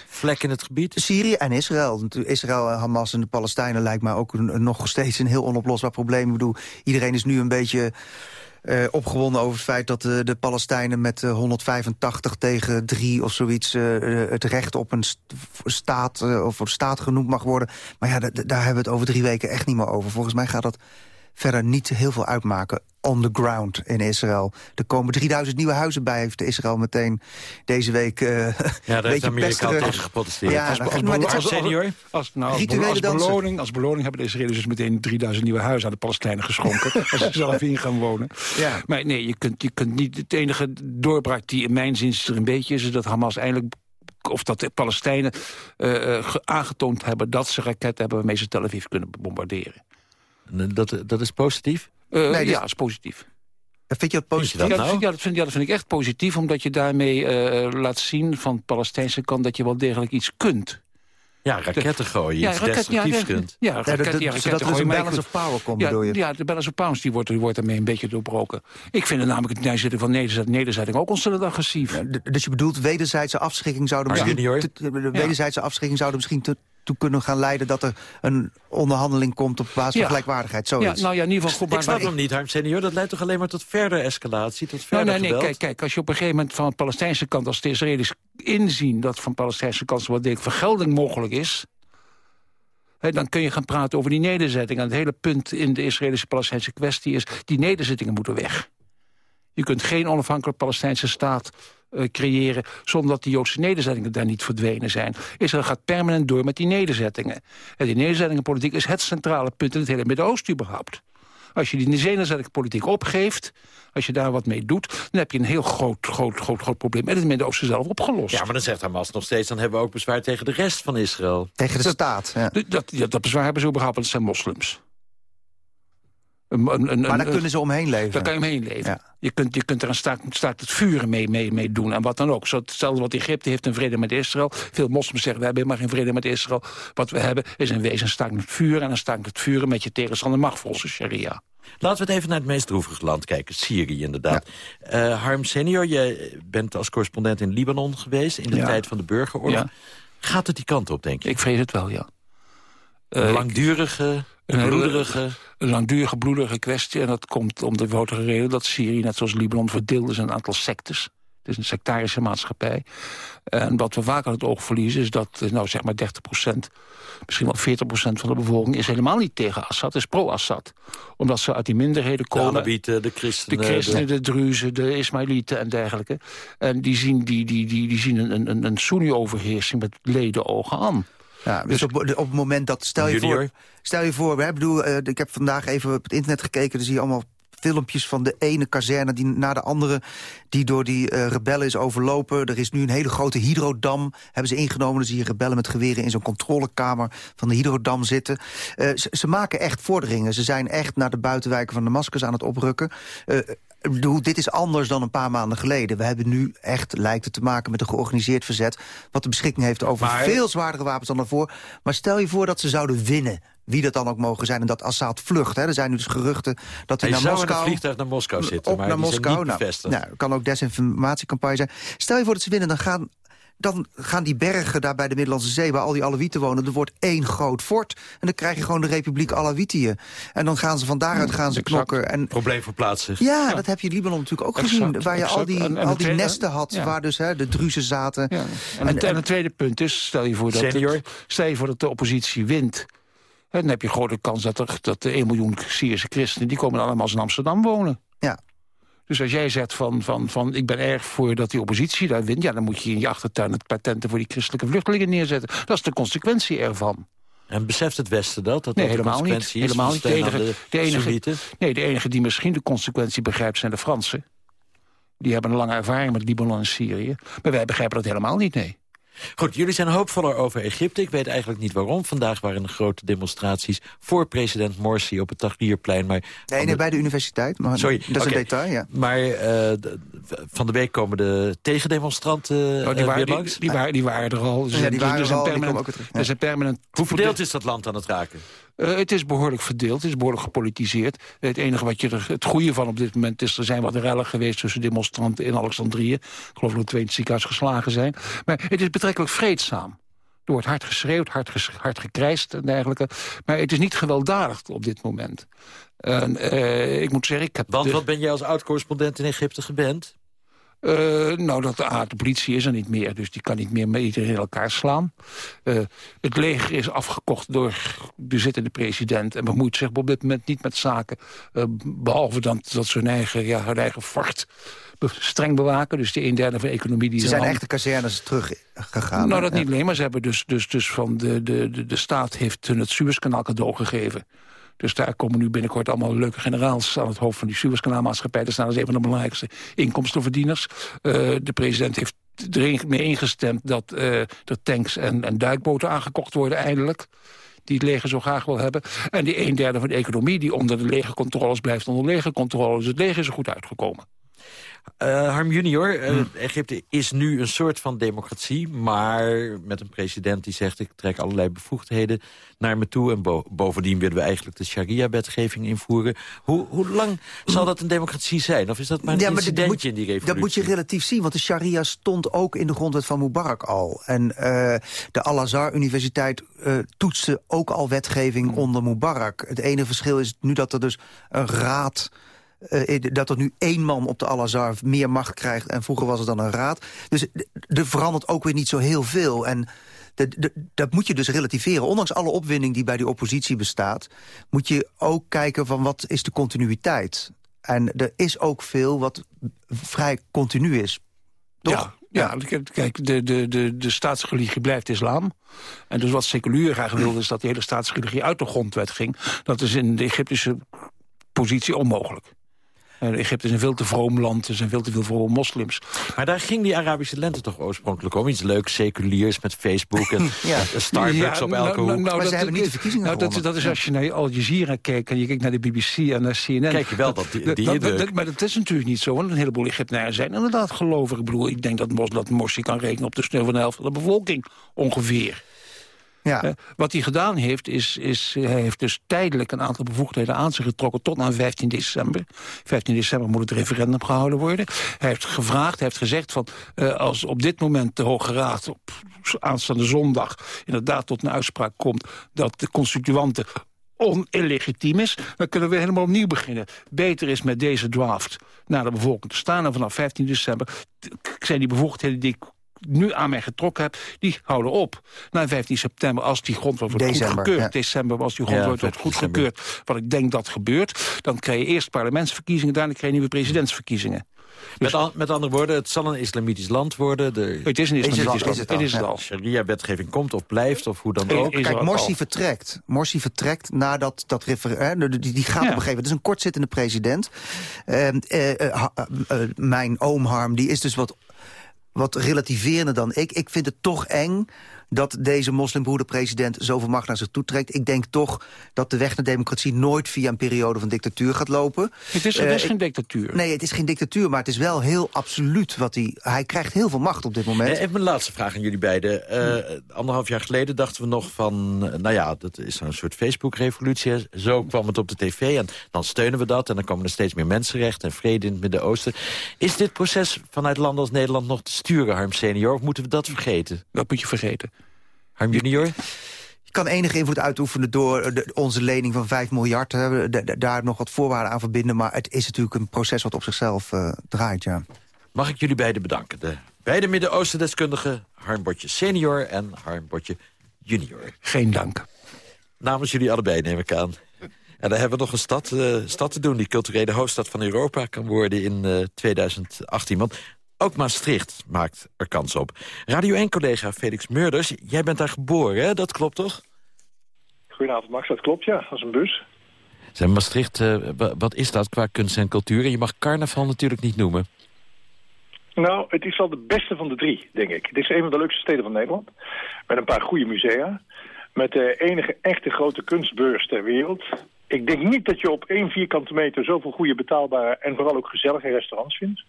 vlek in het gebied? Syrië en Israël. Israël, Hamas en de Palestijnen lijkt mij ook een, nog steeds een heel onoplosbaar probleem. Ik bedoel, iedereen is nu een beetje uh, opgewonden over het feit dat uh, de Palestijnen met uh, 185 tegen 3 of zoiets het recht op een st staat of een staat genoemd mag worden. Maar ja, daar hebben we het over drie weken echt niet meer over. Volgens mij gaat dat verder niet heel veel uitmaken on the ground in Israël. Er komen 3000 nieuwe huizen bij, heeft Israël meteen deze week uh, Ja, daar heeft Amerika al tegen geprotesteerd. Ja, als, als, als, maar als, senior? Als, nou, als, beloning, als beloning hebben de Israëliërs dus meteen 3000 nieuwe huizen aan de Palestijnen geschonken. als ze zelf in gaan wonen. Ja. Maar nee, je kunt, je kunt niet... Het enige doorbraak die in mijn zin er een beetje is... is dat Hamas eindelijk of dat de Palestijnen uh, aangetoond hebben... dat ze raketten hebben waarmee ze Tel Aviv kunnen bombarderen. Dat, dat is positief? Uh, nee, ja, dat is positief. Vind je dat positief? ja, nou? dat vind, ja, dat vind, ja, dat vind ik echt positief, omdat je daarmee uh, laat zien van de Palestijnse kant dat je wel degelijk iets kunt. Ja, raketten gooien, ja, iets raket, destructiefs ja, kunt. Ja, raket, ja, dat, ja, zodat er dus een balance of power komt, ja, bedoel je? Ja, de balance of power die wordt, die wordt daarmee een beetje doorbroken. Ik vind het namelijk het nederzetting van nederzetting, nederzetting ook ontzettend agressief. dus je bedoelt wederzijdse afschrikking zouden misschien... Te, wederzijdse afschrikking zouden misschien te, toe kunnen gaan leiden... dat er een onderhandeling komt op basis van gelijkwaardigheid. Zoiets. Ja, nou ja, in ieder geval... Ik snap hem niet, Harm senior. Dat leidt toch alleen maar tot verder escalatie, tot verder nou, nee, nee, geweld? kijk, kijk, als je op een gegeven moment van de Palestijnse kant... als de Israëli's inzien dat van de Palestijnse kant... wat denk vergelding mogelijk is... He, dan kun je gaan praten over die nederzetting. En het hele punt in de Israëlische-Palestijnse kwestie is... die nederzettingen moeten weg. Je kunt geen onafhankelijke Palestijnse staat uh, creëren... zonder dat die Joodse nederzettingen daar niet verdwenen zijn. Israël gaat permanent door met die nederzettingen. En die nederzettingenpolitiek is het centrale punt... in het hele Midden-Oosten überhaupt. Als je die nederzettingenpolitiek opgeeft... als je daar wat mee doet... dan heb je een heel groot, groot, groot, groot probleem... en het Midden-Oosten zelf opgelost. Ja, maar dan zegt Hamas nog steeds... dan hebben we ook bezwaar tegen de rest van Israël. Tegen de dat, staat, ja. Dat, dat, dat bezwaar hebben ze überhaupt, want het zijn moslims. Een, een, een, maar daar kunnen ze omheen leven. Daar kan je omheen leven. Ja. Je, kunt, je kunt er een staakt, staakt het vuren mee, mee, mee doen en wat dan ook. Zo, hetzelfde wat Egypte heeft een vrede met Israël. Veel moslims zeggen, we hebben helemaal geen vrede met Israël. Wat we hebben is een wezen staakt het vuren... en dan staakt het vuren met je tegenstander mag volgens sharia. Laten we het even naar het meest droevige land kijken. Syrië inderdaad. Ja. Uh, Harm senior, je bent als correspondent in Libanon geweest... in de ja. tijd van de burgeroorlog. Ja. Gaat het die kant op, denk je? Ik vrees het wel, ja. Een uh, langdurige... Een bloederige... Een langdurige, bloedige kwestie. En dat komt om de grote reden dat Syrië, net zoals Libanon, verdeeld is in een aantal sectes. Het is een sectarische maatschappij. En wat we vaak aan het oog verliezen is dat eh, nou zeg maar 30% misschien wel 40% van de bevolking is helemaal niet tegen Assad, is pro-Assad. Omdat ze uit die minderheden komen. De Arabieten, de christenen. De christenen, de, Druzen, de Ismailieten en dergelijke. En die zien, die, die, die, die zien een, een, een Sunni-overheersing met leden ogen aan. Ja, dus op, op het moment dat, stel je voor, stel je voor, hè, bedoel, uh, ik heb vandaag even op het internet gekeken, dan zie je allemaal filmpjes van de ene kazerne die, naar de andere... die door die uh, rebellen is overlopen. Er is nu een hele grote hydrodam, hebben ze ingenomen. Dan zie je rebellen met geweren in zo'n controlekamer van de hydrodam zitten. Uh, ze, ze, maken echt vorderingen. Ze zijn echt naar de buitenwijken van Damascus aan het oprukken. Uh, bedoel, dit is anders dan een paar maanden geleden. We hebben nu echt, lijkt het te maken met een georganiseerd verzet... wat de beschikking heeft over maar... veel zwaardere wapens dan daarvoor. Maar stel je voor dat ze zouden winnen wie dat dan ook mogen zijn. En dat Assad vlucht. Hè. Er zijn nu dus geruchten dat hij, hij naar Moskou... Hij vliegtuig naar Moskou zitten, op maar naar Moskou. niet nou. Nou, kan ook desinformatiecampagne zijn. Stel je voor dat ze winnen, dan gaan dan gaan die bergen daar bij de Middellandse Zee... waar al die Alawieten wonen, er wordt één groot fort. En dan krijg je gewoon de Republiek Alawitië. En dan gaan ze van daaruit gaan ze knokken. En, Probleem verplaatst zich. Ja, dat heb je in Libanon natuurlijk ook Exact, gezien. Waar je exact. al die, En- en al die tweede- nesten had, ja. waar dus hè, de druzen zaten. Ja. En, het, en het tweede punt is, stel je voor dat, Senior. het- stel je voor dat de oppositie wint... hè, dan heb je grote kans dat, er, dat de 1 miljoen Syrische christenen... die komen allemaal in Amsterdam wonen. Ja. Dus als jij zegt van, van, van ik ben erg voor dat die oppositie daar wint... ja, dan moet je in je achtertuin het patenten voor die christelijke vluchtelingen neerzetten. Dat is de consequentie ervan. En beseft het Westen dat? dat Nee, dat de helemaal niet. Helemaal niet. De enige, de de, enige, nee, de enige die misschien de consequentie begrijpt zijn de Fransen. Die hebben een lange ervaring met Libanon en Syrië. Maar wij begrijpen dat helemaal niet, nee. Goed, jullie zijn hoopvoller over Egypte. Ik weet eigenlijk niet waarom. Vandaag waren er grote demonstraties voor president Morsi op het Tahrirplein. Maar Nee, nee, bij de universiteit. Maar Sorry, dat is een detail, ja. Maar eh, van de week komen de tegendemonstranten Oh, eh, die, weer waren, langs. die, die, waren, die waren er al. Ja, die dus waren er zijn al, die permanent- komen ook weer terug, ja. er zijn permanent Hoe verdeeld is dat land aan het raken? Eh, het is behoorlijk verdeeld, het is behoorlijk gepolitiseerd. Het enige wat je er, het goede van op dit moment is... er zijn wat rellen geweest tussen demonstranten in Alexandrië. Ik geloof dat er twee in het ziekenhuis geslagen zijn. Maar het is betrekkelijk vreedzaam. Er wordt hard geschreeuwd, hard, ges, hard gekrijsd en dergelijke. Maar het is niet gewelddadig op dit moment. En, eh, ik moet zeggen, ik heb... Want de- wat ben jij als oud-correspondent in Egypte gewend? Eh, nou, dat de, ah, de politie is er niet meer, dus die kan niet meer met iedereen in elkaar slaan. Eh, het leger is afgekocht door de zittende president... en bemoeit zich op dit moment niet met zaken... eh, behalve dan dat ze hun eigen, ja, hun eigen vacht streng bewaken. Dus de een derde van de economie... die Ze zijn echt de kazernes teruggegaan. nou, dat niet alleen, maar ze hebben dus, dus, dus van de, de, de, de staat heeft hun het Suezkanaal cadeau gegeven. Dus daar komen nu binnenkort allemaal leuke generaals aan het hoofd van die Suezkanaalmaatschappij. Dat staan als een van de belangrijkste inkomstenverdieners. Eh, de president heeft erin mee ingestemd dat eh, er tanks en, en duikboten aangekocht worden eindelijk die het leger zo graag wil hebben. En die een derde van de economie die onder de legercontroles blijft onder legercontrole. Dus het leger is er goed uitgekomen. Eh, Harm junior, eh, Hmm. Egypte is nu een soort van democratie... maar met een president die zegt... ik trek allerlei bevoegdheden naar me toe... en bo- bovendien willen we eigenlijk de sharia-wetgeving invoeren. Hoe, hoe lang zal dat een democratie zijn? Of is dat maar een Ja, maar dit incidentje moet je- in die revolutie? Dat moet je relatief zien, want de sharia stond ook in de grondwet van Mubarak al. En eh, de Al-Azhar-universiteit toetste ook al wetgeving Hmm. onder Mubarak. Het enige verschil is nu dat er dus een raad... eh, dat er nu één man op de Al-Azhar meer macht krijgt... en vroeger was het dan een raad. Dus er verandert ook weer niet zo heel veel. En de- de- dat moet je dus relativeren. Ondanks alle opwinding die bij die oppositie bestaat... moet je ook kijken van wat is de continuïteit. En er is ook veel wat vrij continu is. Toch? Ja, ja, kijk, de, de, de, de staatsreligie blijft islam. En dus wat seculier graag wilde is dat de hele staatsreligie uit de grondwet ging. Dat is in de Egyptische positie onmogelijk. Eh, Egypte is een veel te vroom land, er zijn veel te veel vrome moslims. Maar daar ging die Arabische lente toch oorspronkelijk om? Iets leuks, seculiers met Facebook en Ja. Starbucks op elke hoek. Maar ze dat- hebben niet de verkiezingen nou, dat, gewonnen. dat is als je naar Al Jazeera kijkt en je kijkt naar de BBC en naar CNN. Kijk je wel dat die- die dat- dat- Maar dat is natuurlijk niet zo, want een heleboel Egyptenaren zijn inderdaad gelovig. Ik bedoel, ik denk dat, Mos, dat Morsi kan rekenen op de steun van de helft van de bevolking, ongeveer. Ja. Eh, wat hij gedaan heeft, is, is hij heeft dus tijdelijk een aantal bevoegdheden aan zich getrokken tot aan 15 december. 15 december moet het referendum gehouden worden. Hij heeft gevraagd, hij heeft gezegd van eh, als op dit moment de Hoge Raad op aanstaande zondag inderdaad tot een uitspraak komt dat de constituanten on illegitiem is, dan kunnen we helemaal opnieuw beginnen. Beter is met deze draft naar de bevolking te staan. En vanaf 15 december zijn die bevoegdheden die ik nu aan mij getrokken heb, die houden op. Na 15 september, als die grondwet wordt December, goedgekeurd... ja. december, als die grondwet Ja, wordt 15 december. goedgekeurd... wat ik denk dat gebeurt, dan krijg je eerst parlementsverkiezingen... daarna krijg je nieuwe presidentsverkiezingen. Met, an- met andere woorden, het zal een islamitisch land worden. De Het is een islamitisch al, land. is het al, is het al. sharia-wetgeving komt of blijft, of hoe dan ook. Kijk, Morsi al. vertrekt. Morsi vertrekt nadat dat referendum... Die, die gaat Ja. op een gegeven moment. Het is een kortzittende president. Ehm, eh, eh, eh, mijn oom Harm, die is dus wat, wat relativerender dan ik. Ik vind het toch eng dat deze moslimbroeder-president zoveel macht naar zich toe trekt. Ik denk toch dat de weg naar democratie nooit via een periode van dictatuur gaat lopen. Het is, Eh, het is ik- geen dictatuur. Nee, het is geen dictatuur, maar het is wel heel absoluut wat hij... Hij krijgt heel veel macht op dit moment. Eh, Even mijn laatste vraag aan jullie beiden. Eh, Anderhalf jaar geleden dachten we nog van... eh, nou ja, dat is een soort Facebook-revolutie. Zo kwam het op de tv en dan steunen we dat... en dan komen er steeds meer mensenrechten en vrede in het Midden-Oosten. Is dit proces vanuit landen als Nederland nog te sturen, Harm senior? Of moeten we dat vergeten? Dat moet je vergeten. Harm junior? Je kan enige invloed uitoefenen door de- onze lening van 5 miljard. hè, de- de- daar nog wat voorwaarden aan verbinden. Maar het is natuurlijk een proces wat op zichzelf eh, draait, ja. Mag ik jullie beiden bedanken. De beide Midden-Oosten-deskundigen Harm Botje senior en Harm Botje junior. Geen dank. Namens jullie allebei neem ik aan. En dan hebben we nog een stad, eh, stad te doen... die culturele hoofdstad van Europa kan worden in eh, 2018. Want ook Maastricht maakt er kans op. Radio 1-collega Felix Meurders, jij bent daar geboren, hè? dat klopt toch? Goedenavond Max, dat klopt ja, als een bus. Zijn Maastricht, eh, wa- wat is dat qua kunst en cultuur? En je mag carnaval natuurlijk niet noemen. Nou, het is wel de beste van de drie, denk ik. Het is een van de leukste steden van Nederland. Met een paar goede musea. Met de enige echte grote kunstbeurs ter wereld. Ik denk niet dat je op één vierkante meter zoveel goede betaalbare en vooral ook gezellige restaurants vindt.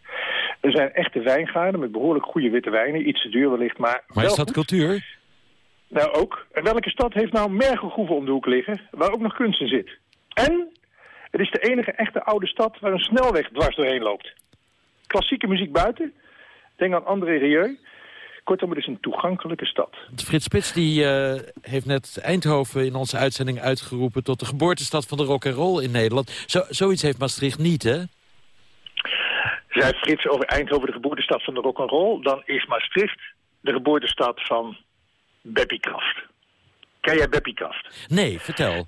Er zijn echte wijngaarden met behoorlijk goede witte wijnen. Iets te duur wellicht, maar Maar wel is dat goed. cultuur? Nou ook. En welke stad heeft nou mergelgroeven om de hoek liggen, waar ook nog kunst in zit? En het is de enige echte oude stad waar een snelweg dwars doorheen loopt. Klassieke muziek buiten. Denk aan André Rieu. Kortom, het is een toegankelijke stad. Frits Spits die, eh, heeft net Eindhoven in onze uitzending uitgeroepen... tot de geboortestad van de rock and roll in Nederland. Zo, zoiets heeft Maastricht niet, hè? Zei Frits over Eindhoven de geboortestad van de rock'n'roll... dan is Maastricht de geboortestad van Beppie Kraft. Ken jij Beppie Kraft? Nee, vertel.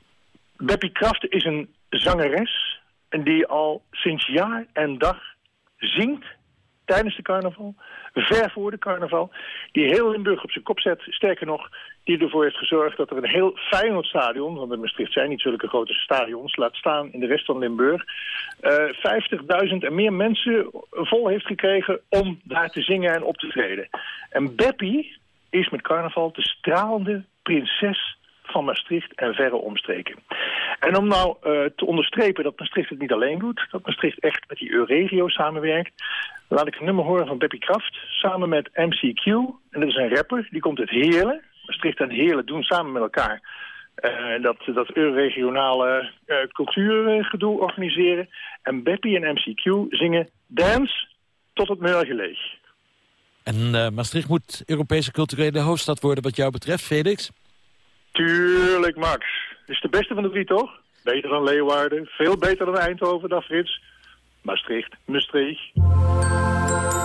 Beppie Kraft is een zangeres... en die al sinds jaar en dag zingt tijdens de carnaval, ver voor de carnaval, die heel Limburg op zijn kop zet. Sterker nog, die ervoor heeft gezorgd dat er een heel Feyenoordstadion, want in Maastricht zijn niet zulke grote stadions, laat staan in de rest van Limburg, eh 50.000 en meer mensen vol heeft gekregen om daar te zingen en op te treden. En Beppie is met carnaval de stralende prinses van Maastricht en verre omstreken. En om nou uh, te onderstrepen dat Maastricht het niet alleen doet... dat Maastricht echt met die Euregio samenwerkt... laat ik een nummer horen van Beppie Kraft samen met MCQ. En dat is een rapper, die komt uit Heerlen. Maastricht en Heerlen doen samen met elkaar... Uh, dat, dat regionale uh, cultuurgedoe organiseren. En Beppie en MCQ zingen Dance tot het morgen leeg. En Maastricht moet Europese culturele hoofdstad worden wat jou betreft, Felix? Tuurlijk, Max. Is de beste van de drie, toch? Beter dan Leeuwarden, veel beter dan Eindhoven, dag Frits. Maastricht, Maastricht.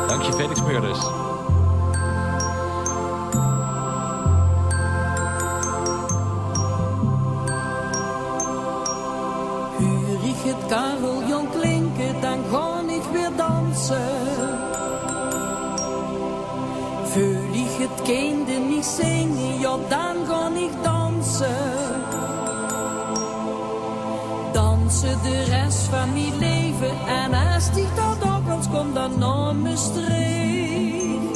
Dank je, Felix Meurders. Huur ik het carillon klinken, dan ga ik weer dansen. Voel ik het kinderen niet zingen, ja dan Dansen de rest van mijn leven en als ik dat ook eens kom, dan naar me streek.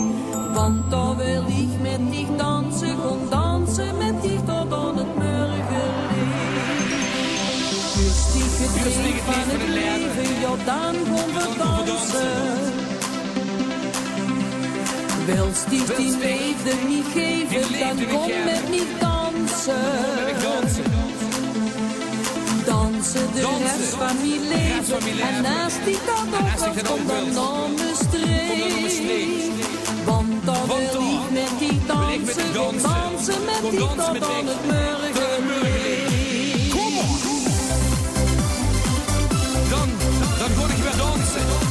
Want dan wil ik met die dansen, gewoon dansen met die tot aan het morgenlicht. Rustig het leven van het leven, ja dan gaan we dansen. Wilst die die leven niet geven, dan kom met niet dansen dansen de rest van mijn leven. En naast die dat ook komt dan dan de streep. Want dan wil ik met die dansen, dansen met die tot aan het morgen Kom op! Dan, dan word ik weer dansen.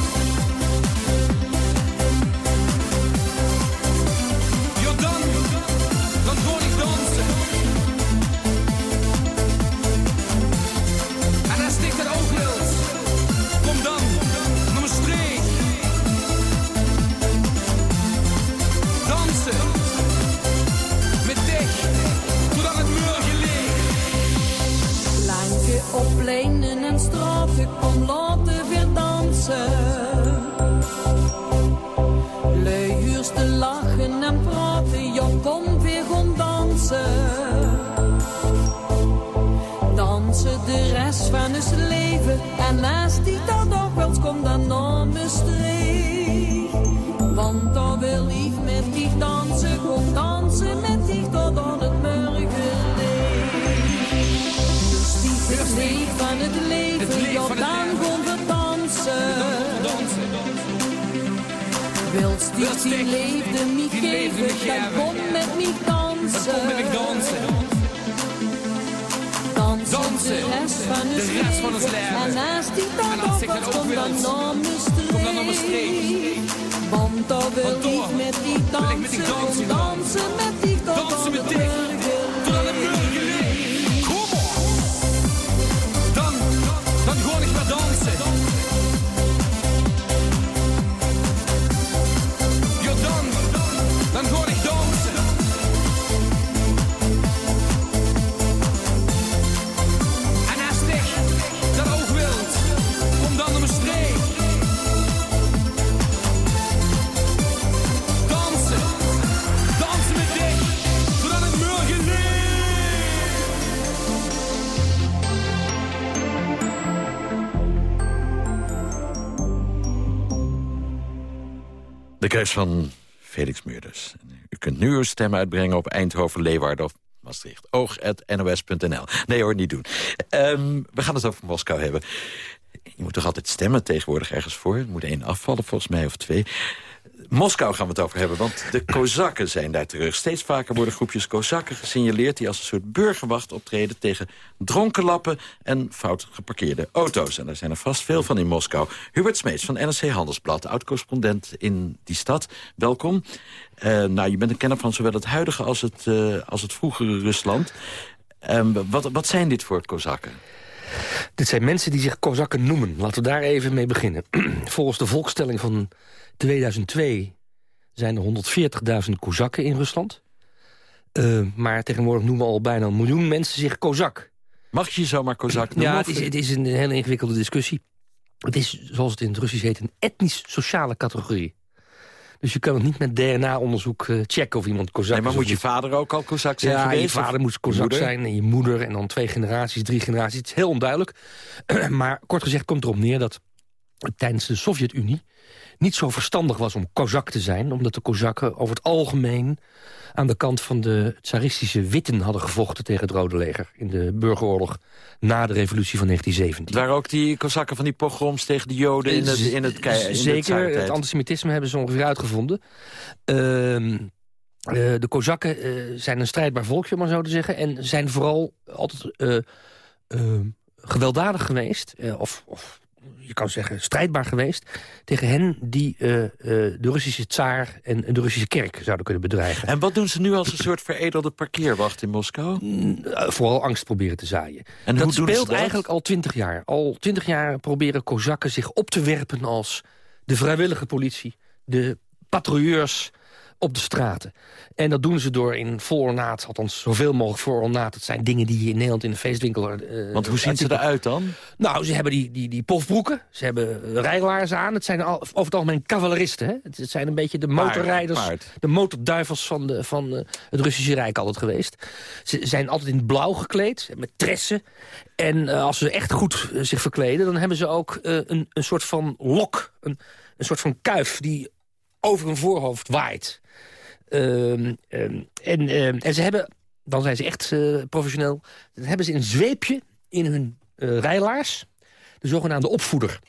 Dan gaan we dansen. Wilst die die leefde me geven, dan kom met me dansen. Dansen. De rest van de rest van ons leven. En naast die En dan als ik ook komt wil, dan kom dan naar mijn streek. Want dan wil ik met die wil ik met die dansen, dansen, dansen met die De keus van Felix Meurders. U kunt nu uw stem uitbrengen op Eindhoven, Leeuwarden of Maastricht. Oog.nos.nl. Nee hoor, niet doen. Ehm, we gaan het over Moskou hebben. Je moet toch altijd stemmen tegenwoordig ergens voor? Er moet één afvallen volgens mij, of twee. Moskou gaan we het over hebben, want de Kozakken zijn daar terug. Steeds vaker worden groepjes Kozakken gesignaleerd... die als een soort burgerwacht optreden tegen dronkenlappen... en fout geparkeerde auto's. En daar zijn er vast veel van in Moskou. Hubert Smeets van NRC Handelsblad, oud-correspondent in die stad. Welkom. Eh, nou, je bent een kenner van zowel het huidige als het, eh, als het vroegere Rusland. Ehm, wat, wat zijn dit voor Kozakken? Dit zijn mensen die zich Kozakken noemen. Laten we daar even mee beginnen. Volgens de volkstelling van 2002 zijn er 140.000 Kozakken in Rusland. Eh, maar tegenwoordig noemen al bijna een miljoen mensen zich Kozak. Mag je je zomaar Kozak noemen? Ja, het is, het is een hele ingewikkelde discussie. Het is, zoals het in het Russisch heet, een etnisch-sociale categorie. Dus je kan het niet met DNA-onderzoek eh, checken of iemand Kozak Nee, maar is of moet je niet. vader ook al Kozak zijn ja, geweest? je vader moest Kozak zijn en je moeder en dan twee generaties, drie generaties. Het is heel onduidelijk. maar kort gezegd komt erop neer dat tijdens de Sovjet-Unie niet zo verstandig was om Kozak te zijn... omdat de Kozakken over het algemeen aan de kant van de tsaristische witten hadden gevochten tegen het Rode Leger... in de burgeroorlog na de revolutie van 1917. Het waren ook die Kozakken van die pogroms tegen de Joden in het, in het, in Zeker, het antisemitisme hebben ze ongeveer uitgevonden. Ehm, eh, de Kozakken eh, zijn een strijdbaar volkje, om maar zo te zeggen... en zijn vooral altijd eh, gewelddadig geweest... eh, of, of je kan zeggen strijdbaar geweest... tegen hen die eh, eh, de Russische tsaar en de Russische kerk zouden kunnen bedreigen. En wat doen ze nu als een soort veredelde parkeerwacht in Moskou? Eh, vooral angst proberen te zaaien. En dat speelt dat? eigenlijk al twintig jaar. Al twintig jaar proberen Kozakken zich op te werpen als de vrijwillige politie, de patrouilleurs op de straten. En dat doen ze door in vol ornaat, althans zoveel mogelijk voor ornaat. Het zijn dingen die je in Nederland in de feestwinkel... eh, Want hoe zien ze eruit dan? Nou, ze hebben die, die, die pofbroeken, ze hebben rijlaars aan. Het zijn al, over het algemeen cavaleristen. Hè? Het, het zijn een beetje de motorrijders, paard. de motorduivels van, de, van eh, het Russische Rijk altijd geweest. Ze zijn altijd in blauw gekleed, met tressen. En eh, als ze echt goed zich verkleden, dan hebben ze ook een, een soort van lok. Een, een soort van kuif die over hun voorhoofd waait. Ehm, ehm, en, ehm, en ze hebben, dan zijn ze echt eh, professioneel... dan hebben ze een zweepje in hun eh, rijlaars. De zogenaamde opvoeder.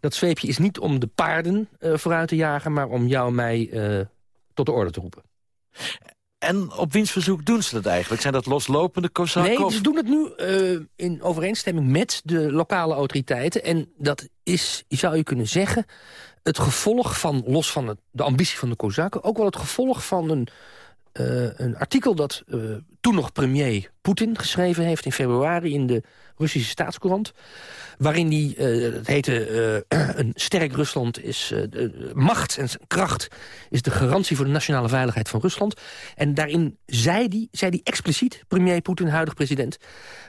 Dat zweepje is niet om de paarden eh, vooruit te jagen... maar om jou en mij tot de orde te roepen. En op wiens verzoek doen ze dat eigenlijk? Zijn dat loslopende Kozakken? Nee, ze doen het nu eh, in overeenstemming met de lokale autoriteiten. En dat is, zou je kunnen zeggen, het gevolg van, los van het, de ambitie van de Kozakken... ook wel het gevolg van een, eh, een artikel dat eh, toen nog premier Poetin geschreven heeft in februari in de Russische staatscourant. Waarin hij, uh, het heette, uh, een sterk Rusland is uh, macht en kracht is de garantie voor de nationale veiligheid van Rusland. En daarin zei hij, zei hij expliciet, premier Poetin, huidig president,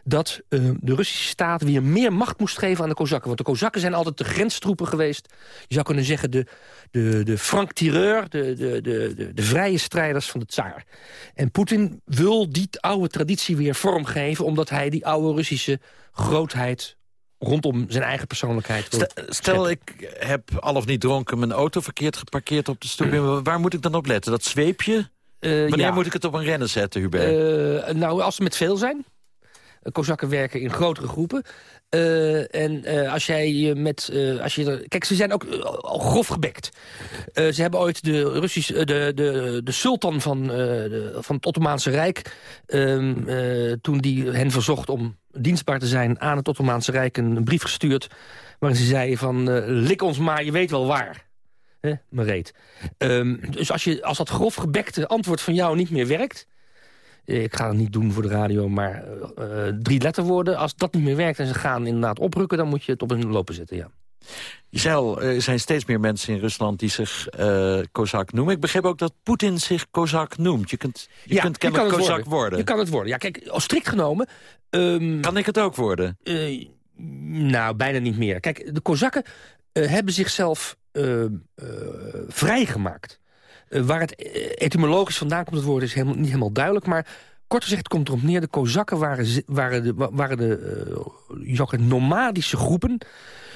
dat de Russische staat weer meer macht moest geven aan de Kozakken. Want de Kozakken zijn altijd de grenstroepen geweest. Je zou kunnen zeggen de, de, de franc-tireur, de, de, de, de, de vrije strijders van de tsaar. En Poetin wil die oude traditie weer vormgeven... omdat hij die oude Russische grootheid rondom zijn eigen persoonlijkheid. Stel, stel ik heb al of niet dronken mijn auto verkeerd geparkeerd op de stoep. Waar moet ik dan op letten? Dat zweepje? Uh, Wanneer ja. moet ik het op een rennen zetten, Hubert? Uh, nou, als ze met veel zijn. Kozakken werken in grotere groepen. Uh, en uh, als jij met... Als je, kijk, ze zijn ook grof gebekt. ze hebben ooit de, Russische, de, de, de sultan van, de, van het Ottomaanse Rijk... Ehm, toen die hen verzocht om dienstbaar te zijn aan het Ottomaanse Rijk... een, brief gestuurd waarin ze zeiden van... lik ons maar, je weet wel waar. Hè, reet. Um, dus als, je, als dat grof gebekte antwoord van jou niet meer werkt ik ga het niet doen voor de radio, maar uh, drie letterwoorden. Als dat niet meer werkt en ze gaan inderdaad oprukken... dan moet je het op een lopen zetten, ja. Je al, er zijn steeds meer mensen in Rusland die zich uh, Kozak noemen. Ik begreep ook dat Poetin zich Kozak noemt. Je kunt, je ja, kunt kennelijk Kozak worden. worden. Je kan het worden. Ja, kijk, als strikt genomen... Um, kan ik het ook worden? Uh, nou, bijna niet meer. Kijk, de Kozakken hebben zichzelf vrijgemaakt. Uh, waar het etymologisch vandaan komt, het woord is helemaal, niet helemaal duidelijk. Maar kort gezegd komt erop neer, de Kozakken waren, waren de, waren de uh, nomadische groepen...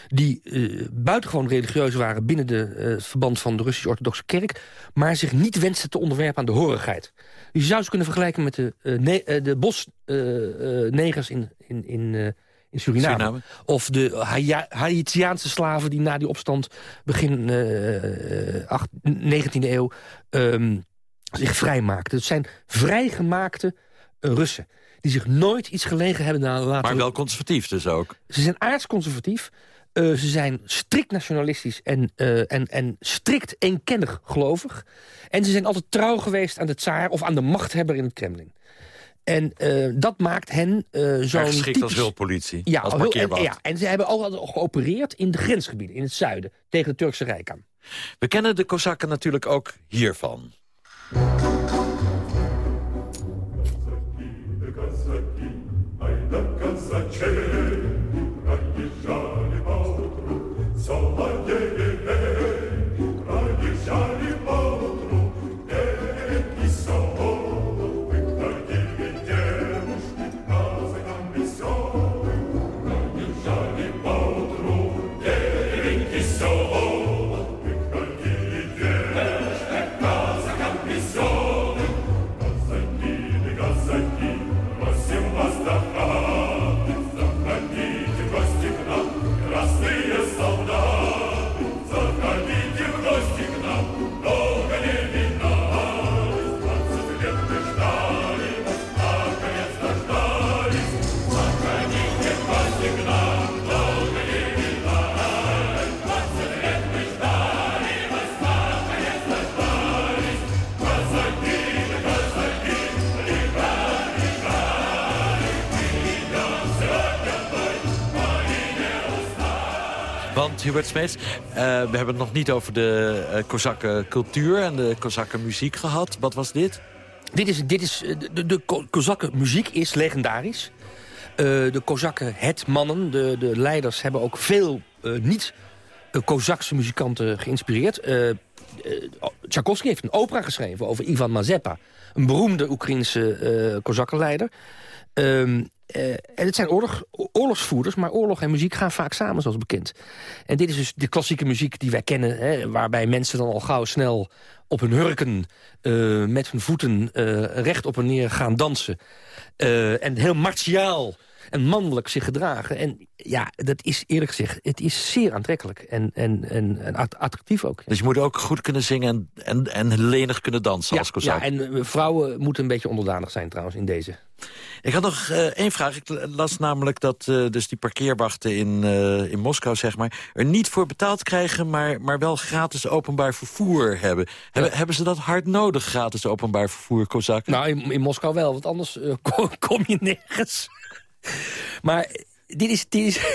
die uh, buitengewoon religieus waren binnen de, het verband van de Russische orthodoxe kerk... maar zich niet wensten te onderwerpen aan de horigheid. Je zou ze kunnen vergelijken met de, ne de bosnegers in, in, in in Suriname. Suriname. Of de Haitiaanse slaven die na die opstand begin uh, 8, 19e eeuw um, zich vrijmaakten. Het zijn vrijgemaakte Russen die zich nooit iets gelegen hebben na laten... Maar wel conservatief dus ook. Ze zijn aardsconservatief. Uh, ze zijn strikt nationalistisch en, uh, en, en strikt eenkennig gelovig. En ze zijn altijd trouw geweest aan de tsaar of aan de machthebber in het Kremlin. En uh, dat maakt hen uh, zo'n geschikt typisch... als hulppolitie, ja, als en, ja, en ze hebben ook al geopereerd in de grensgebieden, in het zuiden... tegen het Turkse Rijk aan. We kennen de Kozakken natuurlijk ook hiervan. Uh, we hebben het nog niet over de uh, cultuur en de Kozakken muziek gehad. Wat was dit? Dit is, dit is, de, de Kozakken muziek is legendarisch. Uh, de Kozakken hetmannen, de, de leiders, hebben ook veel niet Kozakse muzikanten geïnspireerd. Tchaikovsky heeft een opera geschreven over Ivan Mazeppa. Een beroemde Oekraïnse Kozakkenleider. Um, uh, en het zijn oorlog, oorlogsvoerders, maar oorlog en muziek gaan vaak samen, zoals bekend. En dit is dus de klassieke muziek die wij kennen... Hè, waarbij mensen dan al gauw snel op hun hurken... Uh, met hun voeten uh, recht op en neer gaan dansen. en heel martiaal en mannelijk zich gedragen. En ja, dat is eerlijk gezegd, het is zeer aantrekkelijk. En, en, en, en attractief ook. Dus je moet ook goed kunnen zingen en, en, en lenig kunnen dansen ja, als kozak. Ja, en vrouwen moeten een beetje onderdanig zijn trouwens in deze. Ik had nog uh, één vraag. Ik las namelijk dat uh, dus die parkeerwachten in, uh, in Moskou zeg maar, er niet voor betaald krijgen... maar, maar wel gratis openbaar vervoer hebben. Ja. Hebben, hebben ze dat hard nodig, gratis openbaar vervoer, Kozakken? Nou, in, in Moskou wel, want anders kom, kom je nergens. maar dit is... Dit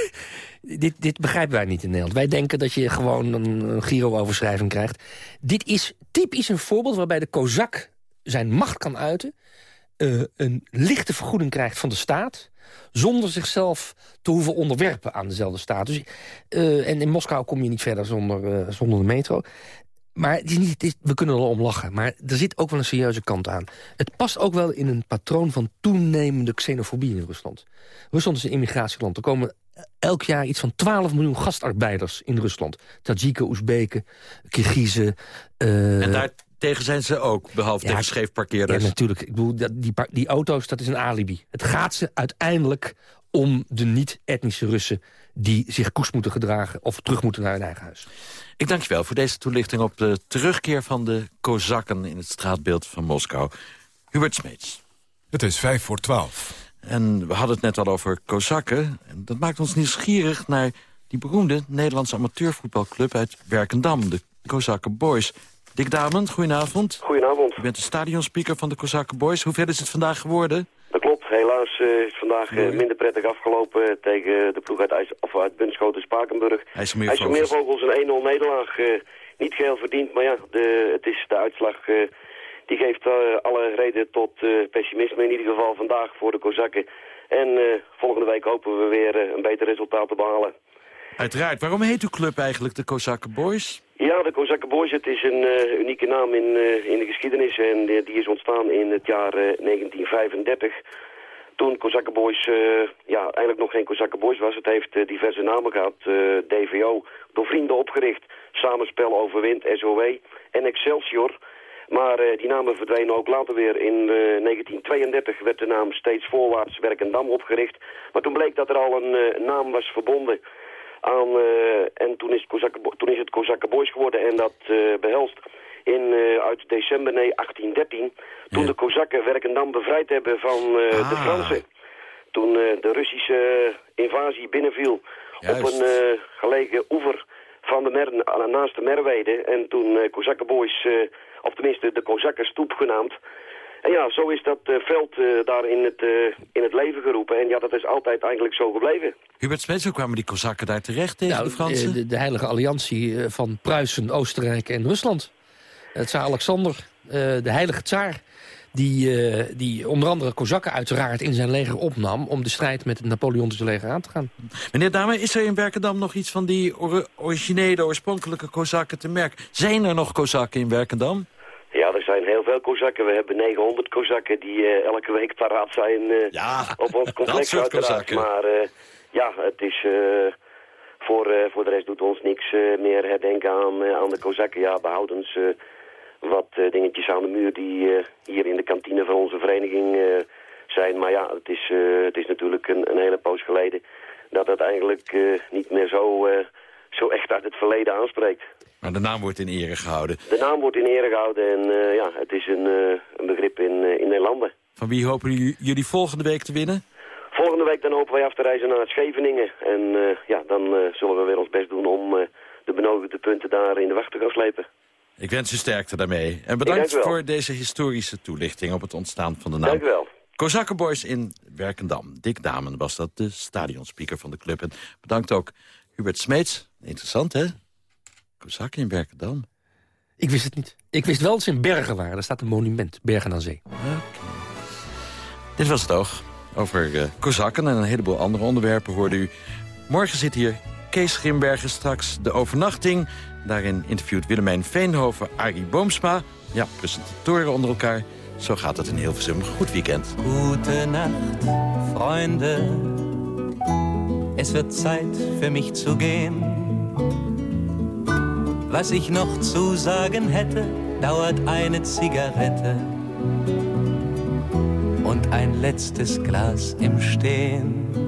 dit, dit begrijpen wij niet in Nederland. Wij denken dat je gewoon een, een giro-overschrijving krijgt. Dit is typisch een voorbeeld waarbij de Kozak zijn macht kan uiten... Uh, een lichte vergoeding krijgt van de staat... zonder zichzelf te hoeven onderwerpen aan dezelfde staat. Dus, uh, en in Moskou kom je niet verder zonder, uh, zonder de metro. Maar het is niet, het is, we kunnen er om lachen. Maar er zit ook wel een serieuze kant aan. Het past ook wel in een patroon van toenemende xenofobie in Rusland. Rusland is een immigratieland. Er komen elk jaar iets van 12 miljoen gastarbeiders in Rusland. Tajiken, Oezbeken, Kirgizen. Uh, en daar tegen zijn ze ook, behalve ja, tegen scheefparkeerders. Ja, natuurlijk. Ik bedoel, die, die auto's, dat is een alibi. Het gaat ze uiteindelijk om de niet-etnische Russen... die zich koers moeten gedragen of terug moeten naar hun eigen huis. Ik dank je wel voor deze toelichting op de terugkeer van de Kozakken... in het straatbeeld van Moskou. Hubert Smeets. Het is vijf voor twaalf. En we hadden het net al over Kozakken. En dat maakt ons nieuwsgierig naar die beroemde Nederlandse amateurvoetbalclub uit Werkendam, de Kozakken Boys. Dick Damend, goedenavond. Goedenavond. U bent de stadionspeaker van de Kozakken Boys. Hoe ver is het vandaag geworden? Helaas is vandaag uh, minder prettig afgelopen tegen de ploeg uit, IJs, of uit Bunschoten Spakenburg. IJsselmeervogels. een 1-0 nederlaag. Niet geheel verdiend, maar ja, de, het is de uitslag die geeft alle reden tot pessimisme in ieder geval vandaag voor de Kozakken. En volgende week hopen we weer een beter resultaat te behalen. Uiteraard. Waarom heet uw club eigenlijk de Kozakken Boys? Ja, de Kozakken Boys, het is een unieke naam in, in de geschiedenis. En die is ontstaan in het jaar 1935 toen Kozakken Boys ja, eigenlijk nog geen Kozakken Boys was. Het heeft diverse namen gehad. DVO, door vrienden opgericht. Samenspel overwint, SOW en Excelsior. Maar die namen verdwenen ook later weer. In uh, 1932 werd de naam steeds voorwaarts Werkendam opgericht. Maar toen bleek dat er al een naam was verbonden aan... en toen is, het toen is het Kozakken Boys geworden en dat behelst in, uit december nee, 1813... toen de Kozakken Werkendam bevrijd hebben van ah. de Fransen. Toen de Russische invasie binnenviel Juist. op een gelegen oever van de Mer naast de Merwede. En toen uh, Kozakken Boys of tenminste de Kozakkenstoep genaamd. En ja, zo is dat uh, veld uh, daar in het, uh, in het leven geroepen. En ja, dat is altijd eigenlijk zo gebleven. Hubert Spets, hoe kwamen die Kozakken daar terecht tegen nou, de Fransen? De, de, heilige alliantie van Pruisen, Oostenrijk en Rusland. Het tsaar Alexander, de heilige tsaar, die, uh, die onder andere Kozakken uiteraard in zijn leger opnam... om de strijd met het Napoleontische leger aan te gaan. Meneer Dame, is er in Werkendam nog iets van die or originele, oorspronkelijke Kozakken te merken? Zijn er nog Kozakken in Werkendam? Ja, er zijn heel veel Kozakken. We hebben 900 Kozakken die uh, elke week paraat zijn uh, ja, op ons complex uiteraard. Maar ja, het is... voor, voor de rest doet ons niks meer herdenken aan, aan de Kozakken. Ja, behoudens wat uh, dingetjes aan de muur die uh, hier in de kantine van onze vereniging uh, zijn. Maar ja, het is, het is natuurlijk een, een, hele poos geleden dat het eigenlijk niet meer zo, zo echt uit het verleden aanspreekt. Maar de naam wordt in ere gehouden. De naam wordt in ere gehouden en ja, het is een, een begrip in, in Nederlanden. Van wie hopen jullie volgende week te winnen? Volgende week dan hopen wij af te reizen naar Scheveningen. En ja, dan zullen we weer ons best doen om de benodigde punten daar in de wacht te gaan slepen. Ik wens u sterkte daarmee. En bedankt voor deze historische toelichting op het ontstaan van de naam. Dank u wel. Kozakkenboys in Werkendam. Dick Damen was dat, de stadionspeaker van de club. En bedankt ook Hubert Smeets. Interessant, hè? Kozakken in Werkendam. Ik wist het niet. Ik wist wel dat ze in Bergen waren. Daar staat een monument, Bergen aan Zee. Okay. Dit was het oog over uh, Kozakken en een heleboel andere onderwerpen hoorde u. Morgen zit hier Kees Grimbergen straks de overnachting. Daarin interviewt Willemijn Veenhoven Arie Boomsma. Ja, presentatoren onder elkaar. Zo gaat het in Hilversum. Goed weekend. Gute Nacht, Freunde. Es wird Zeit für mich zu gehen. Was ich noch zu sagen hätte, dauert eine Zigarette und ein letztes Glas im Stehen.